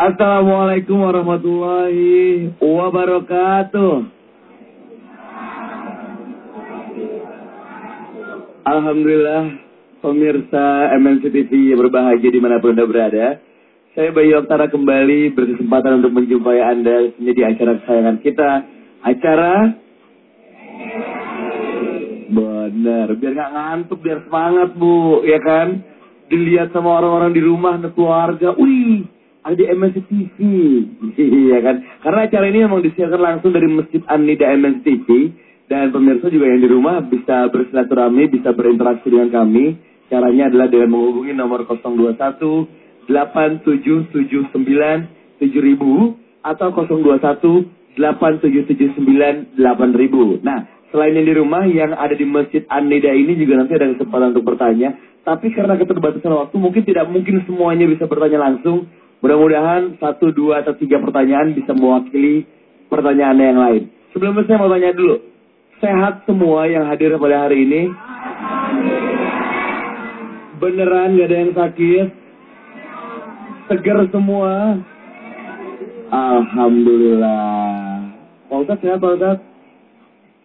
Assalamualaikum warahmatullahi wabarakatuh. Alhamdulillah pemirsa MNC TV yang berbahagia di mana pun Anda berada. Saya Bayu Oktara kembali berkesempatan untuk menjumpai Anda di acara kesayangan kita. Acara Bener, biar nggak ngantuk, biar semangat bu, ya kan? Dilihat sama orang-orang di rumah, keluarga, wih, ada di MNC TV, iya kan? Karena acara ini memang disiarkan langsung dari Masjid An-Nida MNC TV, dan pemirsa juga yang di rumah bisa bersilaturahmi, bisa berinteraksi dengan kami. Caranya adalah dengan menghubungi nomor 021 8779 7000 atau 021 8779 8000. Nah, Selain yang di rumah, yang ada di Masjid An-Nida ini juga nanti ada kesempatan untuk bertanya. Tapi karena keterbatasan waktu, mungkin tidak mungkin semuanya bisa bertanya langsung. Mudah-mudahan satu, dua, atau tiga pertanyaan bisa mewakili pertanyaan yang lain. Sebelumnya saya mau tanya dulu, sehat semua yang hadir pada hari ini? Beneran gak ada yang sakit? Seger semua? Alhamdulillah. Pak Ustadz sehat Pak Ustadz?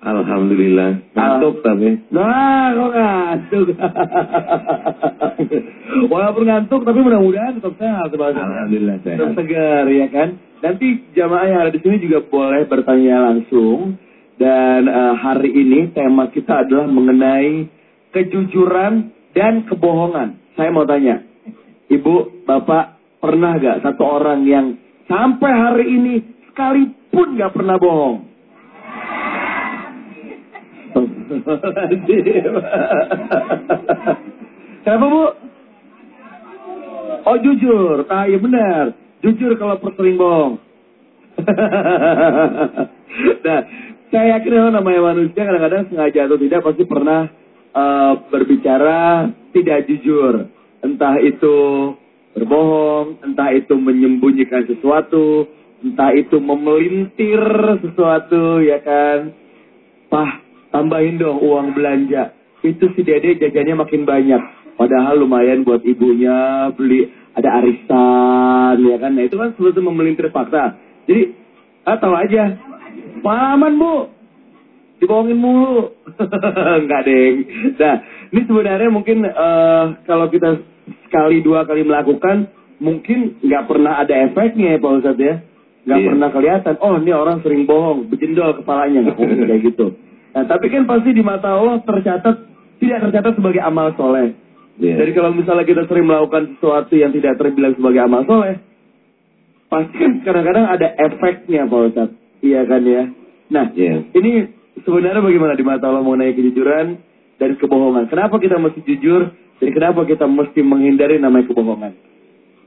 Alhamdulillah. Ngantuk tapi. Nah, kok ngantuk? Walaupun ngantuk, tapi mudah-mudahan tetap sehat. Alhamdulillah sehat. Tetap segar, ya kan? Nanti jamaah yang ada di sini juga boleh bertanya langsung. Dan uh, hari ini tema kita adalah mengenai kejujuran dan kebohongan. Saya mau tanya, Ibu, Bapak, pernah gak satu orang yang sampai hari ini sekalipun gak pernah bohong? Kenapa bu? Oh jujur, ah iya benar. Jujur kalau persering bohong. nah, saya yakin namanya manusia kadang-kadang sengaja atau tidak pasti pernah uh, berbicara tidak jujur. Entah itu berbohong, entah itu menyembunyikan sesuatu, entah itu memelintir sesuatu, ya kan? Pah, Tambahin dong uang belanja. Itu si dede jajannya makin banyak. Padahal lumayan buat ibunya beli ada arisan ya kan. Nah itu kan sebetulnya memelintir fakta. Jadi ah, tahu aja. Paman bu, dibohongin mulu. Enggak deng. Nah ini sebenarnya mungkin uh, kalau kita sekali dua kali melakukan mungkin nggak pernah ada efeknya ya Pak Ustadz ya. Nggak iya. pernah kelihatan. Oh ini orang sering bohong, bejendol kepalanya nggak mungkin kayak gitu. Nah, tapi kan pasti di mata Allah tercatat tidak tercatat sebagai amal soleh. Yeah. Jadi kalau misalnya kita sering melakukan sesuatu yang tidak terbilang sebagai amal soleh, pasti kan kadang-kadang ada efeknya Pak Ustaz. Iya kan ya. Nah, yeah. ini sebenarnya bagaimana di mata Allah mengenai kejujuran dan kebohongan. Kenapa kita mesti jujur dan kenapa kita mesti menghindari namanya kebohongan?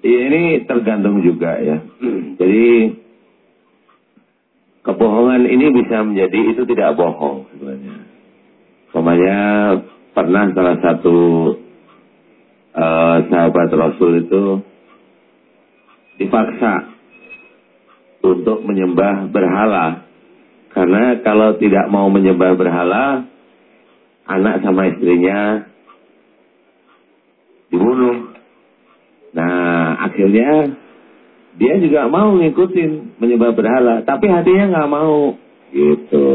Iya ini tergantung juga ya. Jadi kebohongan ini bisa menjadi itu tidak bohong sebenarnya. Pokoknya pernah salah satu uh, sahabat Rasul itu dipaksa untuk menyembah berhala. Karena kalau tidak mau menyembah berhala, anak sama istrinya dibunuh. Nah, akhirnya dia juga mau ngikutin menyembah berhala, tapi hatinya nggak mau. Gitu.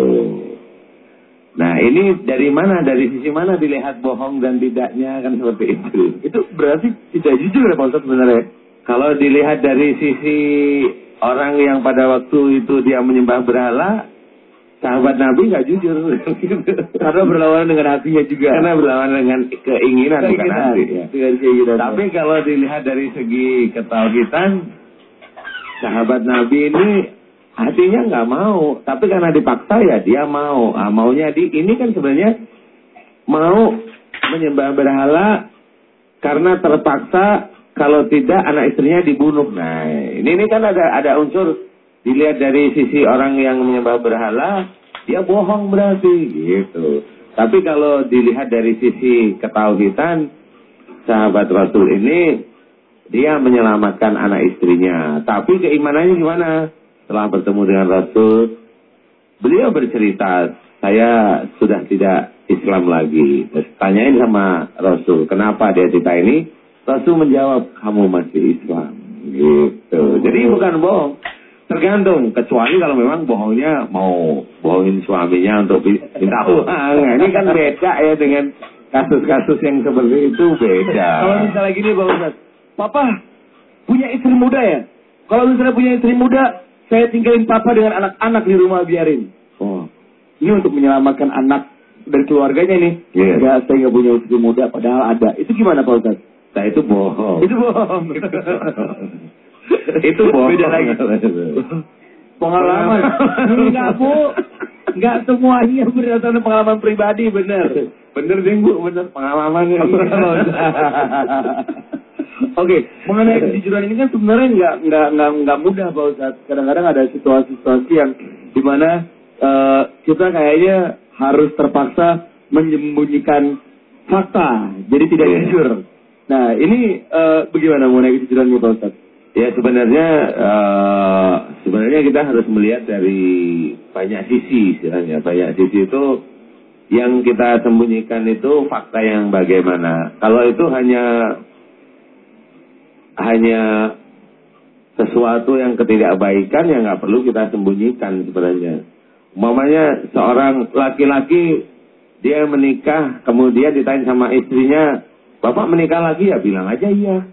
Nah ini dari mana, dari sisi mana dilihat bohong dan tidaknya kan seperti itu. Itu berarti tidak jujur ya Pak sebenarnya. Kalau dilihat dari sisi orang yang pada waktu itu dia menyembah berhala, sahabat Nabi nggak jujur. Karena berlawanan dengan hatinya juga. Karena berlawanan dengan keinginan, keinginan bukan hati. Ya. Tapi kalau dilihat dari segi ketauhidan, sahabat Nabi ini hatinya nggak mau, tapi karena dipaksa ya dia mau. Ah, maunya di ini kan sebenarnya mau menyembah berhala karena terpaksa kalau tidak anak istrinya dibunuh. Nah, ini ini kan ada ada unsur dilihat dari sisi orang yang menyembah berhala, dia bohong berarti gitu. Tapi kalau dilihat dari sisi ketauhidan, sahabat Rasul ini dia menyelamatkan anak istrinya. Tapi keimanannya gimana? Setelah bertemu dengan Rasul, beliau bercerita, saya sudah tidak Islam lagi. Terus tanyain sama Rasul, kenapa dia cerita ini? Rasul menjawab, kamu masih Islam. Gitu. Jadi bukan bohong. Tergantung, kecuali kalau memang bohongnya mau bohongin suaminya untuk minta uang. Nah, ini kan beda ya dengan kasus-kasus yang seperti itu beda. Kalau misalnya gini Pak Ustaz, Papa punya istri muda ya? Kalau misalnya punya istri muda, saya tinggalin Papa dengan anak-anak di rumah biarin. Oh, ini untuk menyelamatkan anak dari keluarganya nih. Iya. Ya, saya nggak punya istri muda, padahal ada. Itu gimana Pak Ustaz? Nah itu bohong. Itu bohong. itu bohong. Beda lagi. Pengalaman. Enggak bu. Enggak semuanya berdasarkan pengalaman pribadi, bener. Bener deh bu, bener pengalamannya. Oke, mengenai kejujuran ini kan sebenarnya nggak nggak nggak nggak mudah Pak Ustadz. Kadang-kadang ada situasi-situasi yang di mana uh, kita kayaknya harus terpaksa menyembunyikan fakta, jadi tidak Iya. jujur. Nah, ini uh, bagaimana mengenai kejujuran Pak Ustadz? Ya sebenarnya eh, sebenarnya kita harus melihat dari banyak sisi istilahnya. Banyak sisi itu yang kita sembunyikan itu fakta yang bagaimana. Kalau itu hanya hanya sesuatu yang ketidakbaikan yang nggak perlu kita sembunyikan sebenarnya. Umpamanya seorang laki-laki dia menikah kemudian ditanya sama istrinya, "Bapak menikah lagi ya?" bilang aja iya.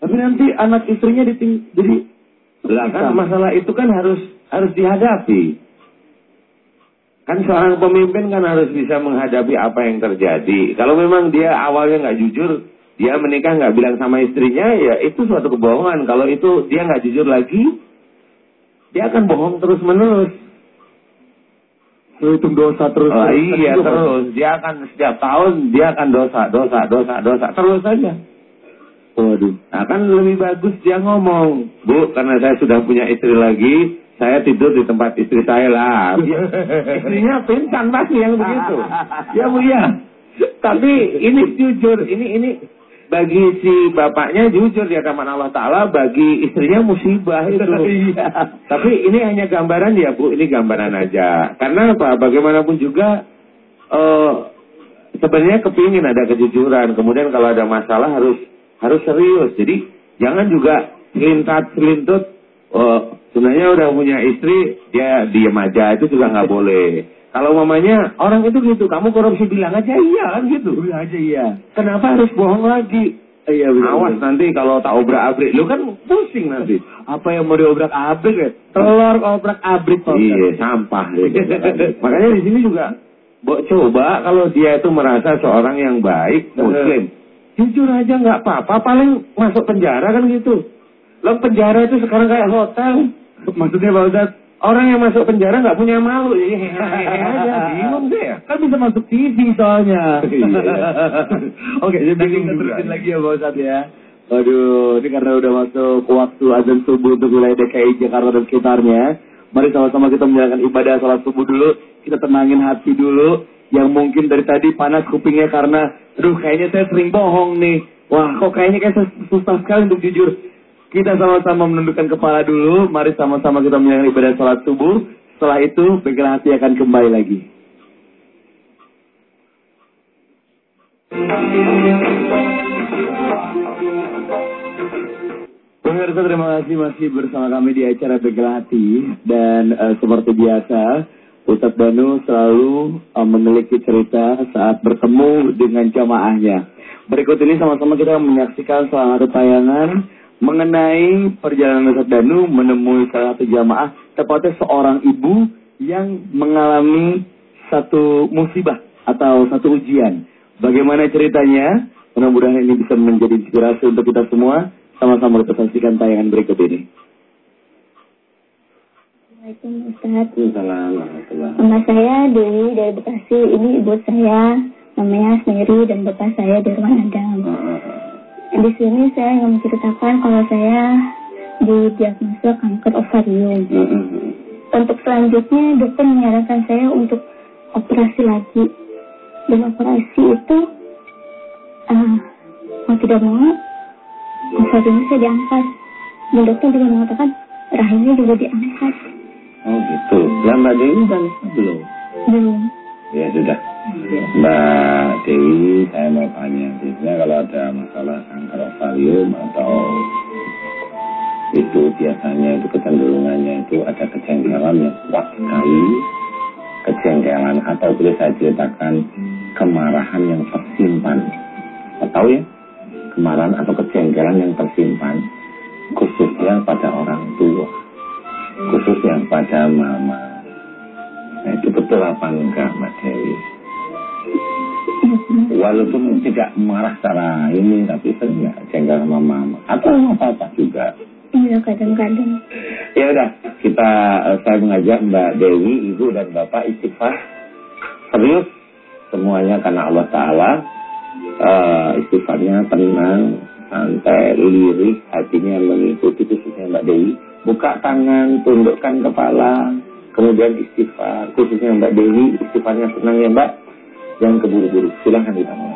Tapi nanti anak istrinya diting jadi Lah kan masalah itu kan harus harus dihadapi. Kan seorang pemimpin kan harus bisa menghadapi apa yang terjadi. Kalau memang dia awalnya nggak jujur, dia menikah nggak bilang sama istrinya, ya itu suatu kebohongan. Kalau itu dia nggak jujur lagi, dia akan bohong terus menerus. itu dosa terus. Oh, iya terus, dia akan setiap tahun dia akan dosa, dosa, dosa, dosa terus saja. Waduh. Nah kan lebih bagus dia ngomong, Bu, karena saya sudah punya istri lagi, saya tidur di tempat istri saya lah. Istrinya pingsan pasti yang begitu. Ya Bu ya. Tapi ini jujur, ini ini bagi si bapaknya jujur di hadapan Allah Taala, bagi istrinya musibah itu. Iya. Tapi ini hanya gambaran ya Bu, ini gambaran aja. Karena apa? Bagaimanapun juga eh sebenarnya kepingin ada kejujuran. Kemudian kalau ada masalah harus harus serius. Jadi jangan juga selintat selintut. Oh, sebenarnya udah punya istri, dia diem aja itu juga nggak boleh. Kalau mamanya orang itu gitu, kamu korupsi bilang aja iya kan gitu. Bilang aja iya. Kenapa harus bohong lagi? Iya benar. Awas nanti kalau tak obrak abrik, lu kan pusing nanti. Apa yang mau diobrak abrik ya? Telur obrak abrik. Iya, sampah. Makanya di sini juga Bo, coba kalau dia itu merasa seorang yang baik, muslim, jujur aja nggak apa-apa, paling masuk penjara kan gitu. Lo penjara itu sekarang kayak hotel. Maksudnya Pak Ustadz, Orang yang masuk penjara nggak punya malu, hehehe aja, bingung deh ya. kan bisa masuk TV soalnya. Iya. Oke, jadi kita terusin lagi ya Pak Ustadz ya. Waduh, ini karena udah masuk waktu azan subuh untuk wilayah DKI Jakarta dan sekitarnya. Mari sama-sama kita menjalankan ibadah sholat subuh dulu. Kita tenangin hati dulu. Yang mungkin dari tadi panas kupingnya karena, aduh kayaknya saya sering bohong nih. Wah, kok kayaknya kayak sus- susah sekali untuk jujur. Kita sama-sama menundukkan kepala dulu. Mari sama-sama kita menjalankan ibadah sholat subuh. Setelah itu, bengkel hati akan kembali lagi. Pemirsa terima kasih masih bersama kami di acara Hati dan eh, seperti biasa Ustadz Danu selalu eh, memiliki cerita saat bertemu dengan jamaahnya. Berikut ini sama-sama kita menyaksikan salah satu tayangan mengenai perjalanan Ustadz Danu menemui salah satu jamaah tepatnya seorang ibu yang mengalami satu musibah atau satu ujian. Bagaimana ceritanya? Mudah-mudahan ini bisa menjadi inspirasi untuk kita semua. Sama-sama kita saksikan tayangan berikut ini. Assalamualaikum Ustaz. Assalamualaikum. Nama saya Dewi dari Bekasi. Ini ibu saya namanya Seri dan bapak saya Derwan Adam. Di sini saya ingin menceritakan kalau saya didiagnosa kanker ovarium. Untuk selanjutnya dokter menyarankan saya untuk operasi lagi. Dan operasi itu ah, mau tidak mau ovariumnya saya diangkat. Dan dokter juga mengatakan rahimnya juga diangkat. Oh gitu. Lah Mbak Dewi dan belum? Belum. Ya sudah. Mbak Dewi, saya mau tanya. Biasanya kalau ada masalah kanker ovarium atau itu biasanya itu kecenderungannya itu ada kejengkelan yang kuat sekali kejengkelan atau boleh saya ceritakan kemarahan yang tersimpan tahu ya kemarahan atau kejengkelan yang tersimpan khususnya pada orang tua khususnya pada mama nah itu betul apa enggak Mbak Dewi walaupun tidak marah secara ini tapi sering nggak jengkel sama mama atau apa apa juga Iya kadang-kadang. Ya udah kita uh, saya mengajak Mbak Dewi, Ibu dan Bapak istighfar serius semuanya karena Allah Taala uh, istighfarnya tenang, santai, lirik, hatinya mengikuti khususnya Mbak Dewi. Buka tangan, tundukkan kepala, kemudian istighfar. Khususnya Mbak Dewi, istighfarnya tenang ya Mbak. Jangan keburu-buru. Silahkan ditangani.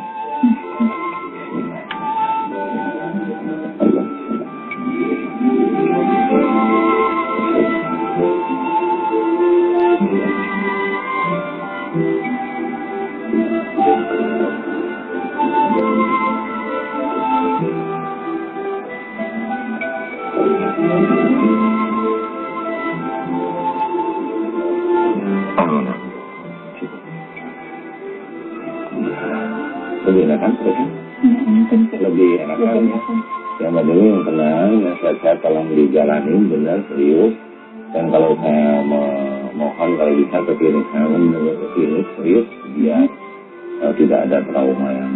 Enak kan terusnya? Lebih enak kan? Ya Mbak Dewi yang tenang, nasihat-nasihat tolong dijalani benar serius. Dan kalau saya mohon kalau bisa ke klinik saya menurut ke klinik serius biar uh, tidak ada trauma yang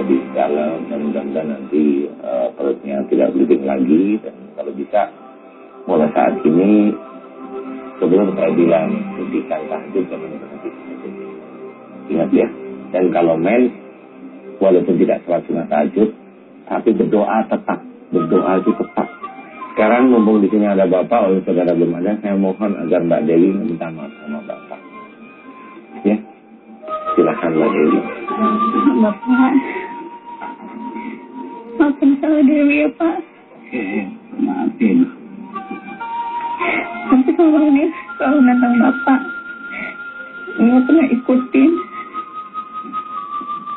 lebih dalam dan mudah-mudahan nanti uh, perutnya tidak bleeding lagi dan kalau bisa mulai saat ini sebelum saya bilang hentikan tahajud jangan berhenti ingat ya dan kalau men walaupun tidak sholat sunat tahajud tapi berdoa tetap berdoa itu tetap. Sekarang mumpung di sini ada bapak oleh saudara belum ada saya mohon agar mbak Dewi minta maaf sama bapak. Ya silahkan mbak Dewi. Bapak. Maafin saya Dewi ya pak. Maafin. Nanti selama ini selalu nantang bapak nggak pernah ikutin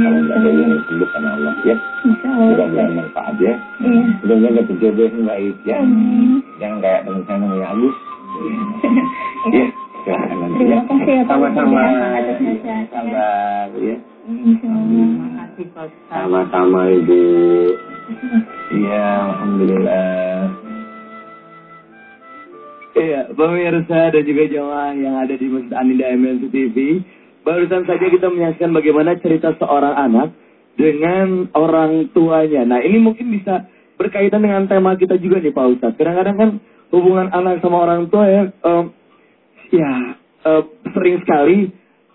kalau Dewi yang sembuh karena Allah ya. Mudah-mudahan manfaat ya mudah-mudahan dapat jodoh yang baik ya. Jangan kayak teman saya namanya Agus ya silahkan nanti ya. Terima kasih ya, Pak. sama-sama. Sabar ya. Sama-sama ibu. Iya alhamdulillah. Iya, pemirsa dan juga jemaah yang ada di Masjid Aninda MNC TV. Barusan saja kita menyaksikan bagaimana cerita seorang anak dengan orang tuanya. Nah, ini mungkin bisa berkaitan dengan tema kita juga nih Pak Ustadz. Kadang-kadang kan hubungan anak sama orang tua ya, em, ya em, sering sekali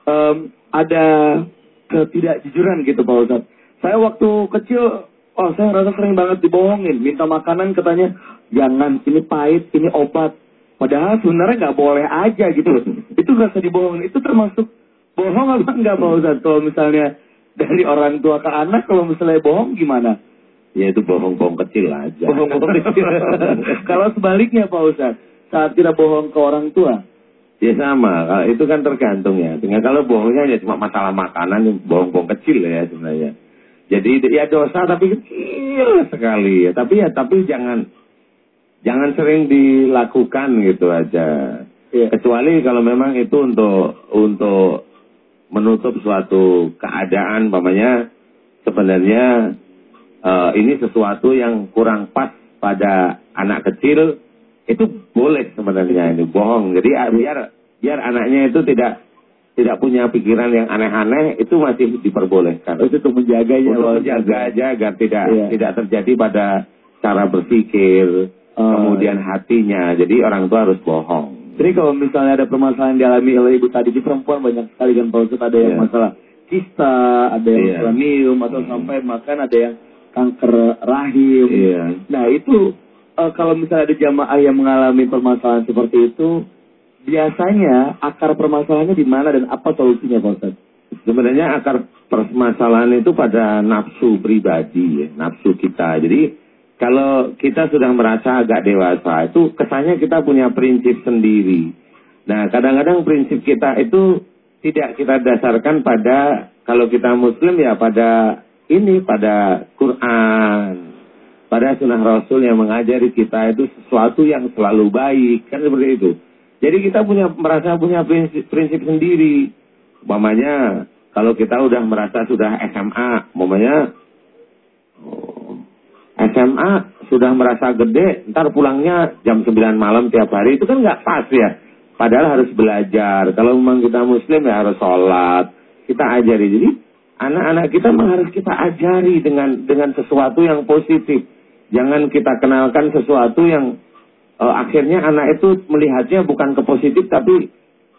em, ada ketidakjujuran gitu Pak Ustadz. Saya waktu kecil, oh saya rasa sering banget dibohongin. Minta makanan katanya, jangan, ini pahit, ini obat. Padahal sebenarnya nggak boleh aja gitu. Itu usah dibohongin. Itu termasuk bohong apa enggak Pak Ustadz? Kalau misalnya dari orang tua ke anak, kalau misalnya bohong gimana? ya itu bohong-bohong kecil aja Bohong-bohong kecil. kalau sebaliknya Pak Ustadz, saat kita bohong ke orang tua, ya sama itu kan tergantung ya dengan kalau bohongnya ya cuma masalah makanan bohong-bohong kecil ya sebenarnya jadi ya dosa tapi kecil sekali ya tapi ya tapi jangan jangan sering dilakukan gitu aja Iya. kecuali kalau memang itu untuk untuk menutup suatu keadaan umpamanya sebenarnya eh, ini sesuatu yang kurang pas pada anak kecil itu boleh sebenarnya ini bohong. Jadi ah, biar biar anaknya itu tidak tidak punya pikiran yang aneh-aneh itu masih diperbolehkan. Itu untuk menjaganya. untuk menjaga aja agar tidak Iya. tidak terjadi pada cara berpikir Oh, kemudian hatinya. Jadi orang tua harus bohong Jadi kalau misalnya ada permasalahan yang dialami oleh ibu tadi di perempuan banyak sekali kan Pak Ustadz. Ada yang Iya. masalah kista, ada yang Iya. selenium, atau Hmm. sampai makan ada yang kanker rahim. iya Nah itu uh, kalau misalnya ada jamaah yang mengalami permasalahan seperti itu, biasanya akar permasalahannya di mana dan apa solusinya Pak Ustaz? Sebenarnya akar permasalahan itu pada nafsu pribadi, ya, nafsu kita. Jadi kalau kita sudah merasa agak dewasa, itu kesannya kita punya prinsip sendiri. Nah, kadang-kadang prinsip kita itu tidak kita dasarkan pada kalau kita muslim ya pada ini pada Quran, pada sunnah Rasul yang mengajari kita itu sesuatu yang selalu baik, kan seperti itu. Jadi kita punya merasa punya prinsip, prinsip sendiri. Umpamanya kalau kita udah merasa sudah SMA, umpamanya SMA sudah merasa gede, ntar pulangnya jam 9 malam tiap hari, itu kan nggak pas ya. Padahal harus belajar. Kalau memang kita muslim ya harus sholat. Kita ajari. Jadi anak-anak kita memang harus kita ajari dengan dengan sesuatu yang positif. Jangan kita kenalkan sesuatu yang uh, akhirnya anak itu melihatnya bukan ke positif tapi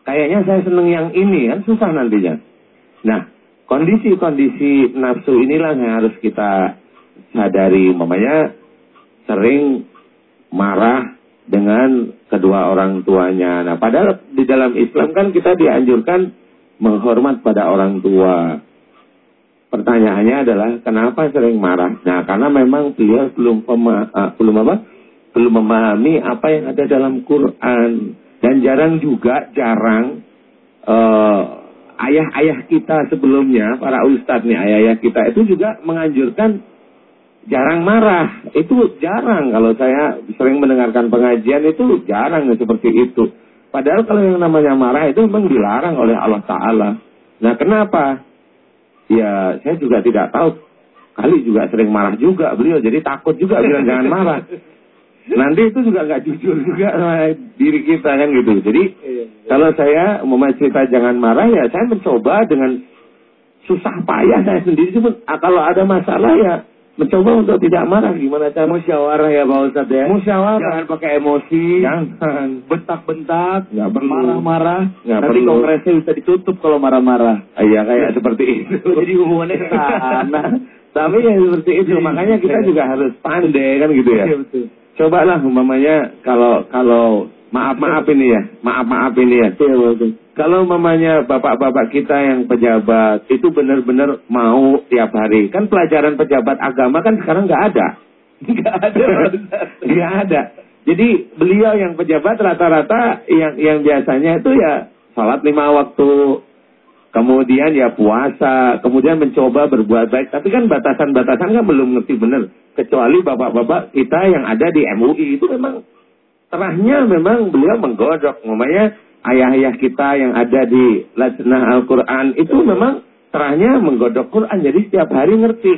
kayaknya saya seneng yang ini kan susah nantinya. Nah, kondisi-kondisi nafsu inilah yang harus kita sadari. Mamanya sering marah dengan kedua orang tuanya. Nah, padahal di dalam Islam kan kita dianjurkan menghormat pada orang tua. Pertanyaannya adalah kenapa sering marah? Nah, karena memang beliau belum pema, uh, belum apa? Belum memahami apa yang ada dalam Quran dan jarang juga jarang uh, ayah-ayah kita sebelumnya, para ustadz nih, ayah-ayah kita itu juga menganjurkan jarang marah. Itu jarang kalau saya sering mendengarkan pengajian itu jarang seperti itu. Padahal kalau yang namanya marah itu memang dilarang oleh Allah Ta'ala. Nah kenapa? Ya saya juga tidak tahu. Kali juga sering marah juga beliau. Jadi takut juga bilang jangan marah. Nanti itu juga nggak jujur juga sama diri kita kan gitu. Jadi iya, iya. kalau saya mau cerita jangan marah ya saya mencoba dengan susah payah saya sendiri pun ah, kalau ada masalah ya mencoba untuk tidak marah. Gimana cara musyawarah ya Pak Ustadz ya? Musyawarah. Jangan pakai emosi. Jangan. Bentak-bentak. Nggak perlu. Marah-marah. Nggak nanti perlu. kongresnya bisa ditutup kalau marah-marah. Ah, iya kayak seperti itu. Jadi hubungannya ke sana. Tapi ya seperti itu. Makanya kita juga harus pandai kan gitu ya? Iya, betul. Cobalah umpamanya kalau kalau maaf maaf ini ya, maaf maaf ini ya. Iya, kalau umpamanya bapak-bapak kita yang pejabat itu benar-benar mau tiap hari, kan pelajaran pejabat agama kan sekarang nggak ada, nggak ada, nggak ada. Jadi beliau yang pejabat rata-rata yang yang biasanya itu ya salat lima waktu, kemudian ya puasa, kemudian mencoba berbuat baik. Tapi kan batasan-batasan kan belum ngerti benar. Kecuali bapak-bapak kita yang ada di MUI itu memang terahnya memang beliau menggodok. Namanya ayah-ayah kita yang ada di Lajnah Al-Quran itu memang terahnya menggodok Quran. Jadi setiap hari ngerti.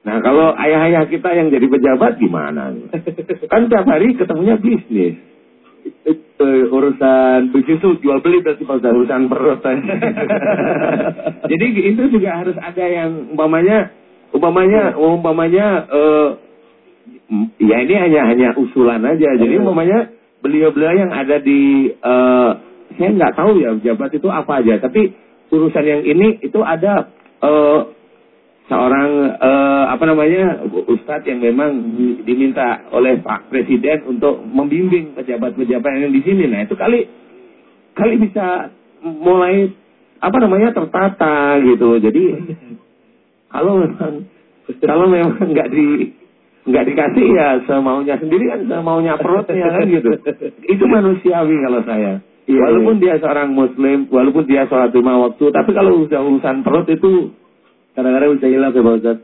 Nah kalau ayah-ayah kita yang jadi pejabat gimana? Kan setiap hari ketemunya bisnis itu urusan bisnis itu jual beli berarti Pak Ustaz. Urusan perut. Jadi itu juga harus ada yang umpamanya umpamanya umpamanya uh, ya ini hanya hanya usulan aja. Jadi iya. umpamanya beliau-beliau yang ada di uh, saya nggak tahu ya jabat itu apa aja, tapi urusan yang ini itu ada uh, seorang uh, apa namanya ustadz yang memang diminta oleh Pak Presiden untuk membimbing pejabat-pejabat yang di sini. Nah itu kali kali bisa mulai apa namanya tertata gitu. Jadi kalau memang kalau memang nggak di nggak dikasih ya semaunya sendiri kan semaunya perutnya kan gitu. Itu manusiawi kalau saya. Iya, walaupun iya. dia seorang muslim, walaupun dia sholat lima waktu, tapi kalau udah urusan perut itu Kadang-kadang bisa hilang ya Pak Ustaz.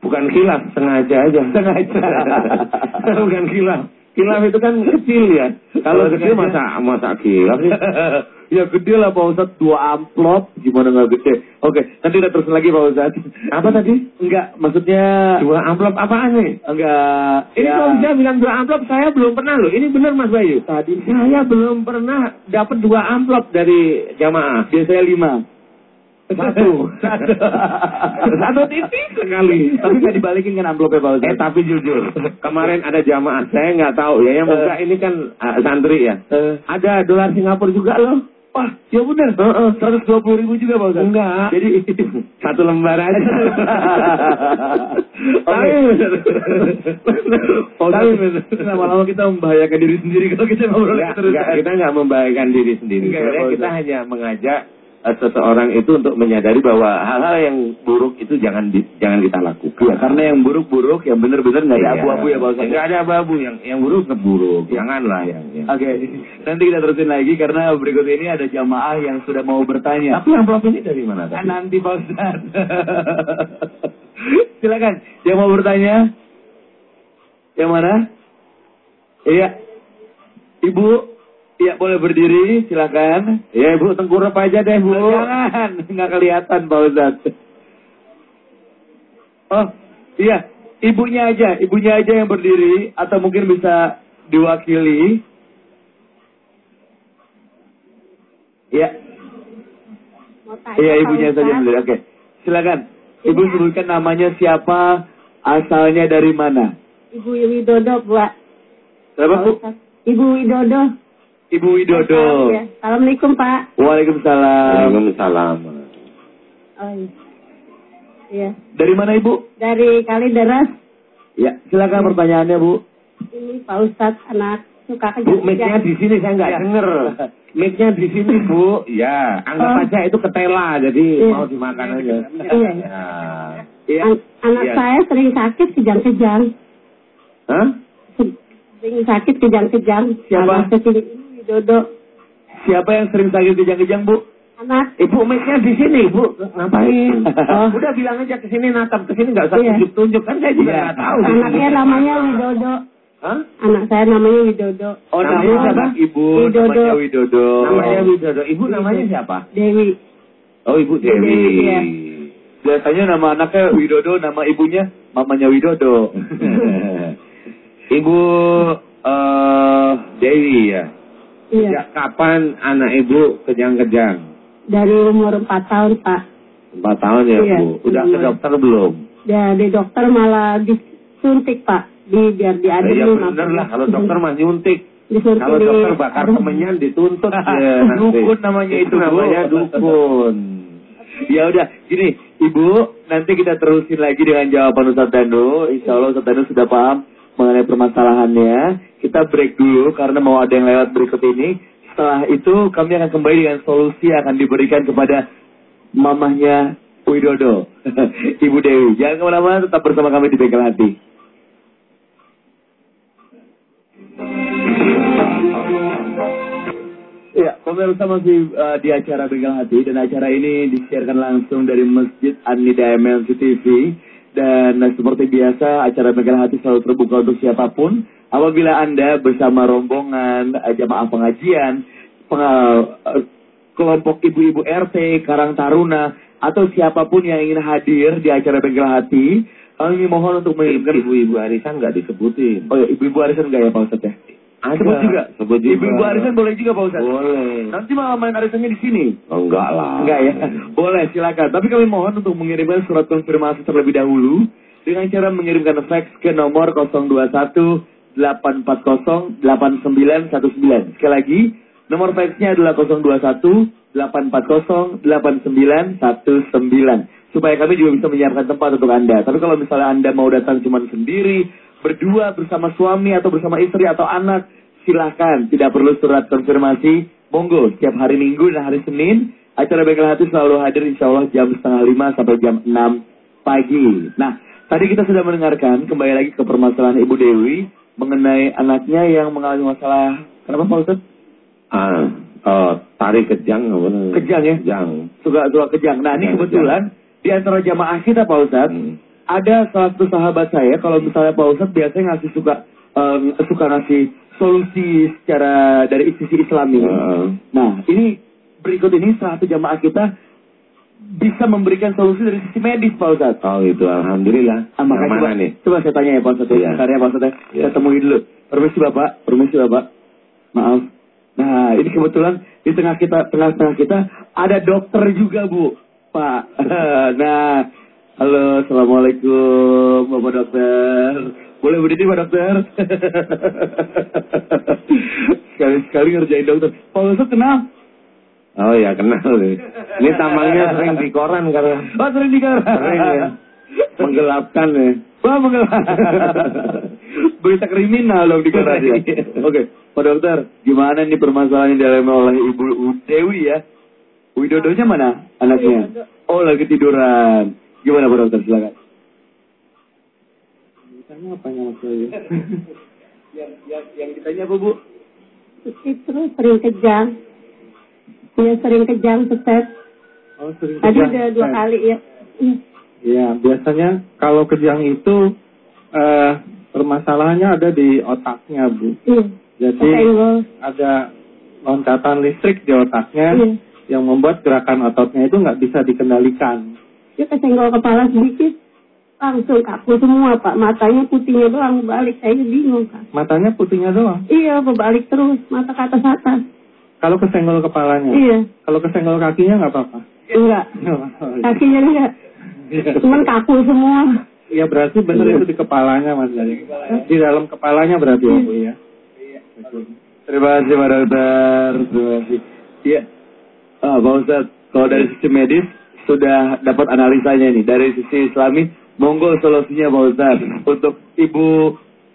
Bukan hilaf, sengaja aja. Sengaja. Bukan hilaf. Hilaf itu kan kecil ya. Kalau kecil masa masa hilaf sih. ya gede lah Pak Ustaz, dua amplop. Gimana nggak gede? Oke, nanti kita terus lagi Pak Ustaz. Apa tadi? Enggak, maksudnya... Dua amplop apaan nih? Enggak. Ini ya. kalau bilang dua amplop, saya belum pernah loh. Ini benar Mas Bayu. Tadi saya belum pernah dapat dua amplop dari jamaah. Biasanya lima. Satu. Satu. titik sekali. Tapi nggak dibalikin kan amplopnya Pak Ustaz? Eh tapi jujur, kemarin ada jamaah, saya nggak tahu ya, yang buka uh, ini kan uh, santri ya. Uh, ada dolar Singapura juga loh. Wah, ya benar. Seratus dua puluh ribu juga Pak Ustaz. Enggak. Jadi Satu lembar aja. Tapi Tapi lama-lama kita membahayakan diri sendiri kalau kita ngobrol terus. enggak, kita enggak membahayakan diri sendiri. Enggak kita hanya mengajak eh, seseorang itu untuk menyadari bahwa hal-hal yang buruk itu jangan di- jangan kita lakukan. Iya, karena yang buruk-buruk, yang benar-benar nggak ada Iya. abu-abu ya Pak Ustaz. Enggak ada abu-abu yang yang buruk ke buruk. Janganlah yang, yang. Oke, nanti kita terusin lagi karena berikut ini ada jamaah yang sudah mau bertanya. Tapi amplop ini dari mana tadi? nanti Pak Ustaz. Silakan, yang mau bertanya? Yang mana? Iya. Ibu, iya boleh berdiri, silakan. Ya ibu tengkurap aja deh bu. Jangan, nggak kelihatan Pak Ustaz. Oh, iya. Ibunya aja, ibunya aja yang berdiri atau mungkin bisa diwakili. Iya, Mau tanya, iya ibunya saja yang berdiri. Oke, silakan. Ibu Iya. sebutkan namanya siapa, asalnya dari mana. Ibu Widodo, Bu. Siapa Bu? Ibu Widodo. Ibu Widodo. Ya. Assalamualaikum, Pak. Waalaikumsalam. Waalaikumsalam. Oh, iya. Iya. Dari mana Ibu? Dari Kalideres. Ya, silakan pertanyaannya Bu. Ini Pak Ustadz anak suka Bu, mic-nya di sini saya nggak Ya. denger. Mic-nya di sini bu. Ya, anggap Oh. aja itu ketela, jadi Iya. mau dimakan aja. Iya. Ya. Iya. An- anak Iya. saya sering sakit kejang-kejang. Hah? Sering sakit kejang-kejang. Siapa? Anak kecil ini Widodo. Siapa yang sering sakit kejang-kejang Bu? Anak. Ibu mic-nya di sini, Bu. Ngapain? Oh. Udah bilang aja ke sini natap ke sini nggak usah Iya. tunjuk-tunjuk kan saya juga Iya. nggak tahu. Anaknya namanya Widodo. Hah? Anak saya namanya Widodo. Oh, Namanya namanya siapa? Ibu, Widodo. namanya Widodo. Namanya Widodo. Ibu namanya siapa? Dewi. Oh, Ibu Dewi. Dewi, iya. Biasanya nama anaknya Widodo, nama ibunya mamanya Widodo. Ibu eh Dewi ya. Iya. Sejak kapan anak ibu kejang-kejang? Dari umur 4 tahun, Pak. Empat tahun ya Iya, bu. Udah ke iya. dokter belum? Dari dokter malah disuntik, Pak. Di biar diadem. ya bener lah. Kalau dokter mah nyuntik. Disuntik Kalau di- dokter bakar kemenyan dituntut ya nanti. Dukun namanya itu, Bu. namanya dukun. ya udah, gini, Ibu, nanti kita terusin lagi dengan jawaban Ustaz Danu. Insya Allah Ustaz Danu sudah paham mengenai permasalahannya. Kita break dulu karena mau ada yang lewat berikut ini. Setelah itu kami akan kembali dengan solusi yang akan diberikan kepada mamahnya Widodo, Ibu Dewi. Jangan ke mana-mana, tetap bersama kami di Bengkel Hati. Ya, pemirsa masih uh, di acara Bengkel Hati dan acara ini disiarkan langsung dari Masjid An-Nida MLC TV dan seperti biasa acara Bengkel Hati selalu terbuka untuk siapa pun apabila Anda bersama rombongan uh, jamaah pengajian, pengal- uh, kelompok ibu-ibu RT, Karang Taruna atau siapa pun yang ingin hadir di acara Bengkel Hati, kami mohon untuk mengirimkan Ibu-ibu arisan nggak disebutin. Oh ya, ibu-ibu arisan enggak ya Pak Ustadz ya? Ada. Sebut juga. Sebut juga. Ibu-ibu arisan boleh juga Pak Ustadz? Boleh. Nanti malah main arisannya di sini. Oh, enggak lah. Enggak ya? Boleh, silakan. Tapi kami mohon untuk mengirimkan surat konfirmasi terlebih dahulu dengan cara mengirimkan fax ke nomor 021 840 8919. Sekali lagi, nomor faxnya adalah 021 840 8919 supaya kami juga bisa menyiapkan tempat untuk Anda. Tapi kalau misalnya Anda mau datang cuma sendiri, berdua bersama suami atau bersama istri atau anak, silahkan. Tidak perlu surat konfirmasi. Monggo, setiap hari Minggu dan hari Senin, acara Bengkel Hati selalu hadir insya Allah jam setengah lima sampai jam enam pagi. Nah, tadi kita sudah mendengarkan kembali lagi ke permasalahan Ibu Dewi mengenai anaknya yang mengalami masalah, kenapa Pak Ustadz? Ah, oh, tarik kejang? Kejang ya? Kejang. Suka suka kejang. Nah, ini Kejang, kebetulan di antara jamaah kita Pak Ustadz, Hmm. Ada salah satu sahabat saya kalau misalnya Pak Ustadz biasanya ngasih suka eh, suka ngasih solusi secara dari sisi Islami. Heeh. Nah, ini berikut ini salah satu jamaah kita bisa memberikan solusi dari sisi medis Pak Ustadz. Oh itu alhamdulillah. Ah, makanya mana coba, nih? coba saya tanya ya Pak Ustadz. Iya. Ya. Bentar ya Pak Ustadz. ya. Iya. Saya temui dulu. Permisi Bapak, permisi Bapak. Maaf. Nah, ini kebetulan di tengah kita, tengah-tengah kita ada dokter juga Bu, Pak. nah, halo, assalamualaikum Bapak dokter. Boleh berdiri Pak dokter? Sekali-sekali ngerjain dokter. Pak Ustadz kenapa? Oh ya kenal. Ini tampangnya sering di koran karena. Oh sering di koran. Sering ya. Menggelapkan ya. Wah menggelapkan. Berita kriminal dong di koran ya. Oke, Pak Dokter, gimana nih permasalahan yang dialami oleh Ibu Dewi ya? Widodonya mana anaknya? Oh lagi tiduran. Gimana Pak Dokter silakan. Ditanya apa yang saya? yang, yang, yang ditanya apa Bu? Itu sering kejang. Dia sering kejang stres. Oh, sering Tadi kejang. udah dua kali ya. Iya. Ya, biasanya kalau kejang itu eh permasalahannya ada di otaknya, Bu. Iya. Jadi Kesenggol. ada loncatan listrik di otaknya Iya. yang membuat gerakan ototnya itu nggak bisa dikendalikan. Dia kesenggol kepala sedikit. Langsung kaku semua Pak. Matanya putihnya doang balik. Saya bingung Kak. Matanya putihnya doang. Iya berbalik terus. Mata ke atas atas. Kalau kesenggol kepalanya, Iya. kalau kesenggol kakinya nggak apa-apa. Enggak. Kakinya enggak. Cuman kaku semua. Ya berarti benar itu di kepalanya Mas Dari. Di dalam kepalanya berarti ya Bu ya. Terima kasih Pak Dokter. Terima kasih. Iya. Ah, Pak Ustadz, kalau dari sisi medis sudah dapat analisanya nih. Dari sisi Islami, monggo solusinya Pak Ustadz untuk Ibu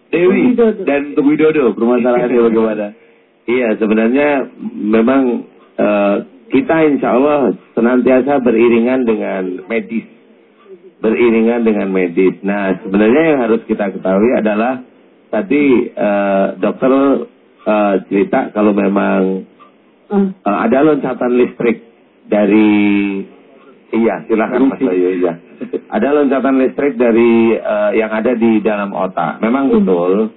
Dewi Widodo. dan untuk Widodo permasalahannya bagaimana? Iya sebenarnya memang eh, kita insya Allah senantiasa beriringan dengan medis. Beriringan dengan medis. Nah sebenarnya yang harus kita ketahui adalah tadi eh, dokter eh, cerita kalau memang eh, ada loncatan listrik dari iya silakan Mas Bayu iya. Ada loncatan listrik dari eh, yang ada di dalam otak. Memang betul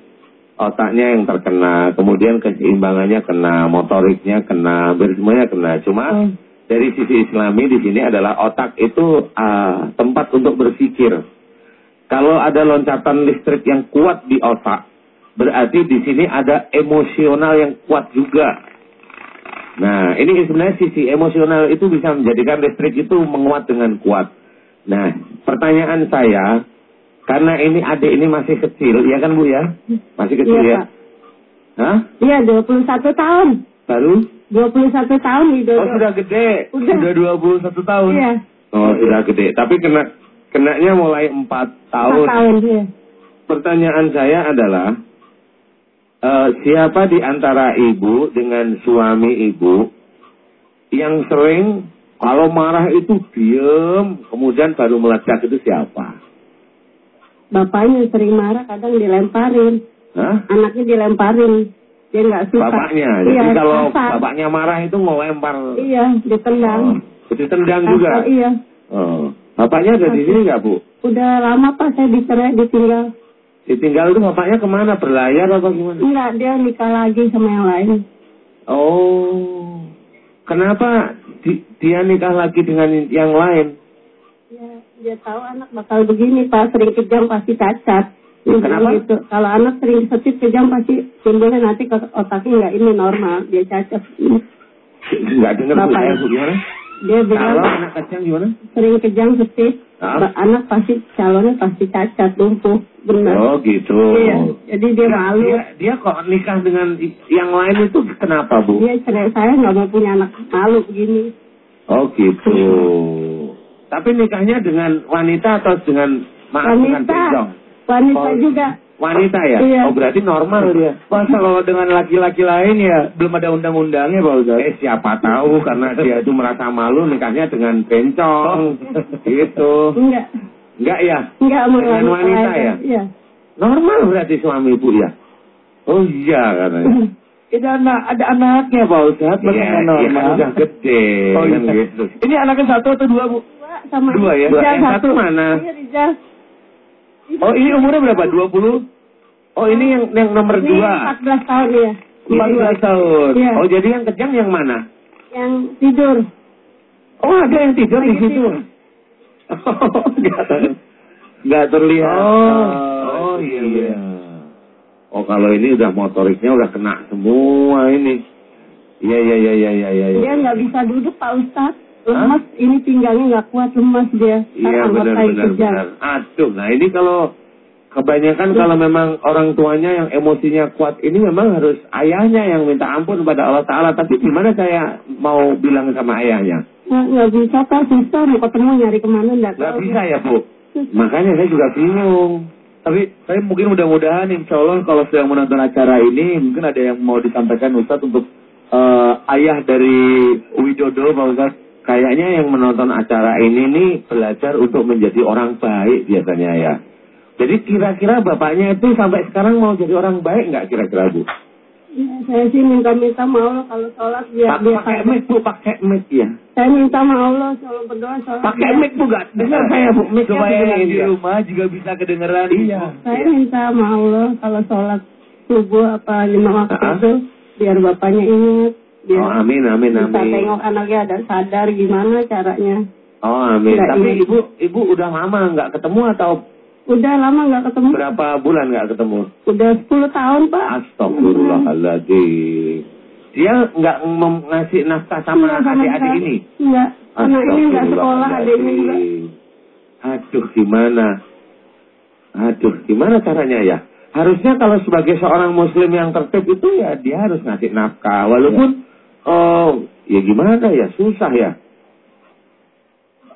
otaknya yang terkena, kemudian keseimbangannya kena, motoriknya kena, semuanya kena. Cuma Hmm. dari sisi Islami di sini adalah otak itu ah, tempat untuk berpikir. Kalau ada loncatan listrik yang kuat di otak, berarti di sini ada emosional yang kuat juga. Nah, ini sebenarnya sisi emosional itu bisa menjadikan listrik itu menguat dengan kuat. Nah, pertanyaan saya, karena ini adik ini masih kecil, ya kan Bu ya? Masih kecil Iya, ya? Pak. Hah? Iya 21 tahun. Baru? 21 tahun Widodo. Oh, sudah gede. Udah. Sudah 21 tahun. Iya. Oh, sudah gede. Tapi kena kenanya mulai 4 tahun. 4 tahun iya. Pertanyaan saya adalah, eh, siapa di antara ibu dengan suami ibu yang sering kalau marah itu diem, kemudian baru meledak itu siapa? Bapaknya sering marah kadang dilemparin. Hah? Anaknya dilemparin. Dia nggak suka. Bapaknya. Jadi Iya, kalau kasar. bapaknya marah itu ngelempar. Iya, ditendang. Oh, jadi tendang Kasar, juga. Iya. Oh. Bapaknya ada di sini nggak bu? Udah lama Pak saya dicerai, ditinggal. Ditinggal itu bapaknya ke mana? Berlayar atau gimana? Enggak, dia nikah lagi sama yang lain. Oh. Kenapa di- dia nikah lagi dengan yang lain? Ya, dia tahu anak bakal begini Pak, sering kejam pasti cacat. Kenapa? Gitu. Kalau anak sering disetip kejam pasti timbulnya nanti ke otaknya nggak ini normal, dia cacat. Nggak dengar Bapak ya? bu gimana? Dia Kalau bilang anak kecil gimana? sering kejam setip, Ah. ba- anak pasti calonnya pasti cacat, lumpuh, benar. Oh gitu. Iya, jadi dia malu. Dia, dia kok nikah dengan yang lain itu kenapa bu? Dia cerai saya nggak mau punya anak malu begini. Oh gitu. Tapi nikahnya dengan wanita atau dengan maaf dengan Wanita, bencong? wanita Oh. juga. Wanita ya? Iya. Oh berarti normal dia. Masa kalau dengan laki-laki lain ya belum ada undang-undangnya Pak Ustadz. Eh siapa tahu karena dia itu merasa malu nikahnya dengan bencong. gitu. Enggak, Enggak ya? enggak mau Dengan wanita ya? Iya. Normal berarti suami ibu ya? Oh iya katanya. Itu anak, ada anaknya Pak Ustadz, Iya, nggak iya normal? kan udah gede. Oh, kan iya. gitu. Ini anaknya satu atau dua Bu? Dua sama Dua ya? Dua, yang satu mana? Iya, Rizal. Oh ini umurnya berapa? 20? Oh ini yang yang nomor Ini dua. 14 tahun ya. 14 tahun. Iya. Oh jadi yang kejam yang mana? Yang tidur. Oh ada yang tidur di Lagi situ. tidur. Oh, nggak nggak terlihat. Oh. oh iya. Oh kalau ini udah motoriknya udah kena semua ini. Iya iya iya iya iya iya. Dia nggak bisa duduk Pak Ustadz. Lemas, ini pinggangnya nggak kuat lemas dia. Iya Karena benar. Aduh, nah ini kalau Kebanyakan kalau memang orang tuanya yang emosinya kuat ini memang harus ayahnya yang minta ampun kepada Allah Ta'ala. Tapi gimana saya mau bilang sama ayahnya? Nggak, nggak bisa kan, susah mau ketemu nyari ke mana nggak Nggak bisa ya Bu? Makanya saya juga bingung. Tapi saya mungkin mudah-mudahan insya Allah kalau sedang menonton acara ini mungkin ada yang mau disampaikan Ustadz untuk uh, ayah dari Widodo Pak Ustadz. Kayaknya yang menonton acara ini nih belajar untuk menjadi orang baik biasanya ya. Jadi kira-kira bapaknya itu sampai sekarang mau jadi orang baik nggak kira-kira Bu? Ya, saya sih minta-minta sama Allah kalau sholat biar dia pakai mic Bu, pakai mic ya. Saya minta sama Allah selalu berdoa sholat. Pakai mic Bu gak? Dengar saya Bu, mic supaya di rumah juga bisa kedengeran. Iya. Saya minta sama Allah kalau sholat subuh apa lima waktu itu biar bapaknya ingat. Biar oh amin amin amin. Bisa tengok anaknya ada sadar gimana caranya. Oh amin. Tapi ibu ibu udah lama nggak ketemu atau Udah lama nggak ketemu. Berapa bulan nggak ketemu? Udah 10 tahun, Pak. Astagfirullahaladzim. Dia nggak ngasih nafkah sama adik-adik ini? Enggak. Anak ini nggak sekolah, adiknya juga. Aduh, gimana? Aduh, gimana caranya ya? Harusnya kalau sebagai seorang muslim yang tertib itu ya dia harus ngasih nafkah. Walaupun, ya. Oh, ya gimana ya, susah ya.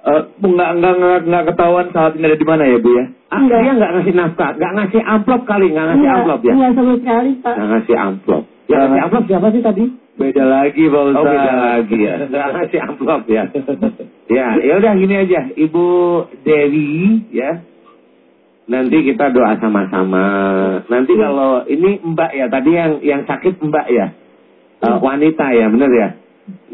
Uh, nggak nggak nggak nggak ketahuan saat ini ada di mana ya bu ya? Ah, enggak. Dia nggak ngasih nafkah, nggak ngasih amplop kali, nggak ngasih enggak, amplop ya? Enggak sama sekali pak. Nggak ngasih amplop. Ya ngasih amplop siapa sih tadi? Beda lagi pak Ustaz. Oh beda lagi ya. Nggak ngasih amplop ya. ya, ya udah gini aja, Ibu Dewi ya. Nanti kita doa sama-sama. Nanti ya. kalau ini Mbak ya, tadi yang yang sakit Mbak ya, uh, wanita ya, benar ya.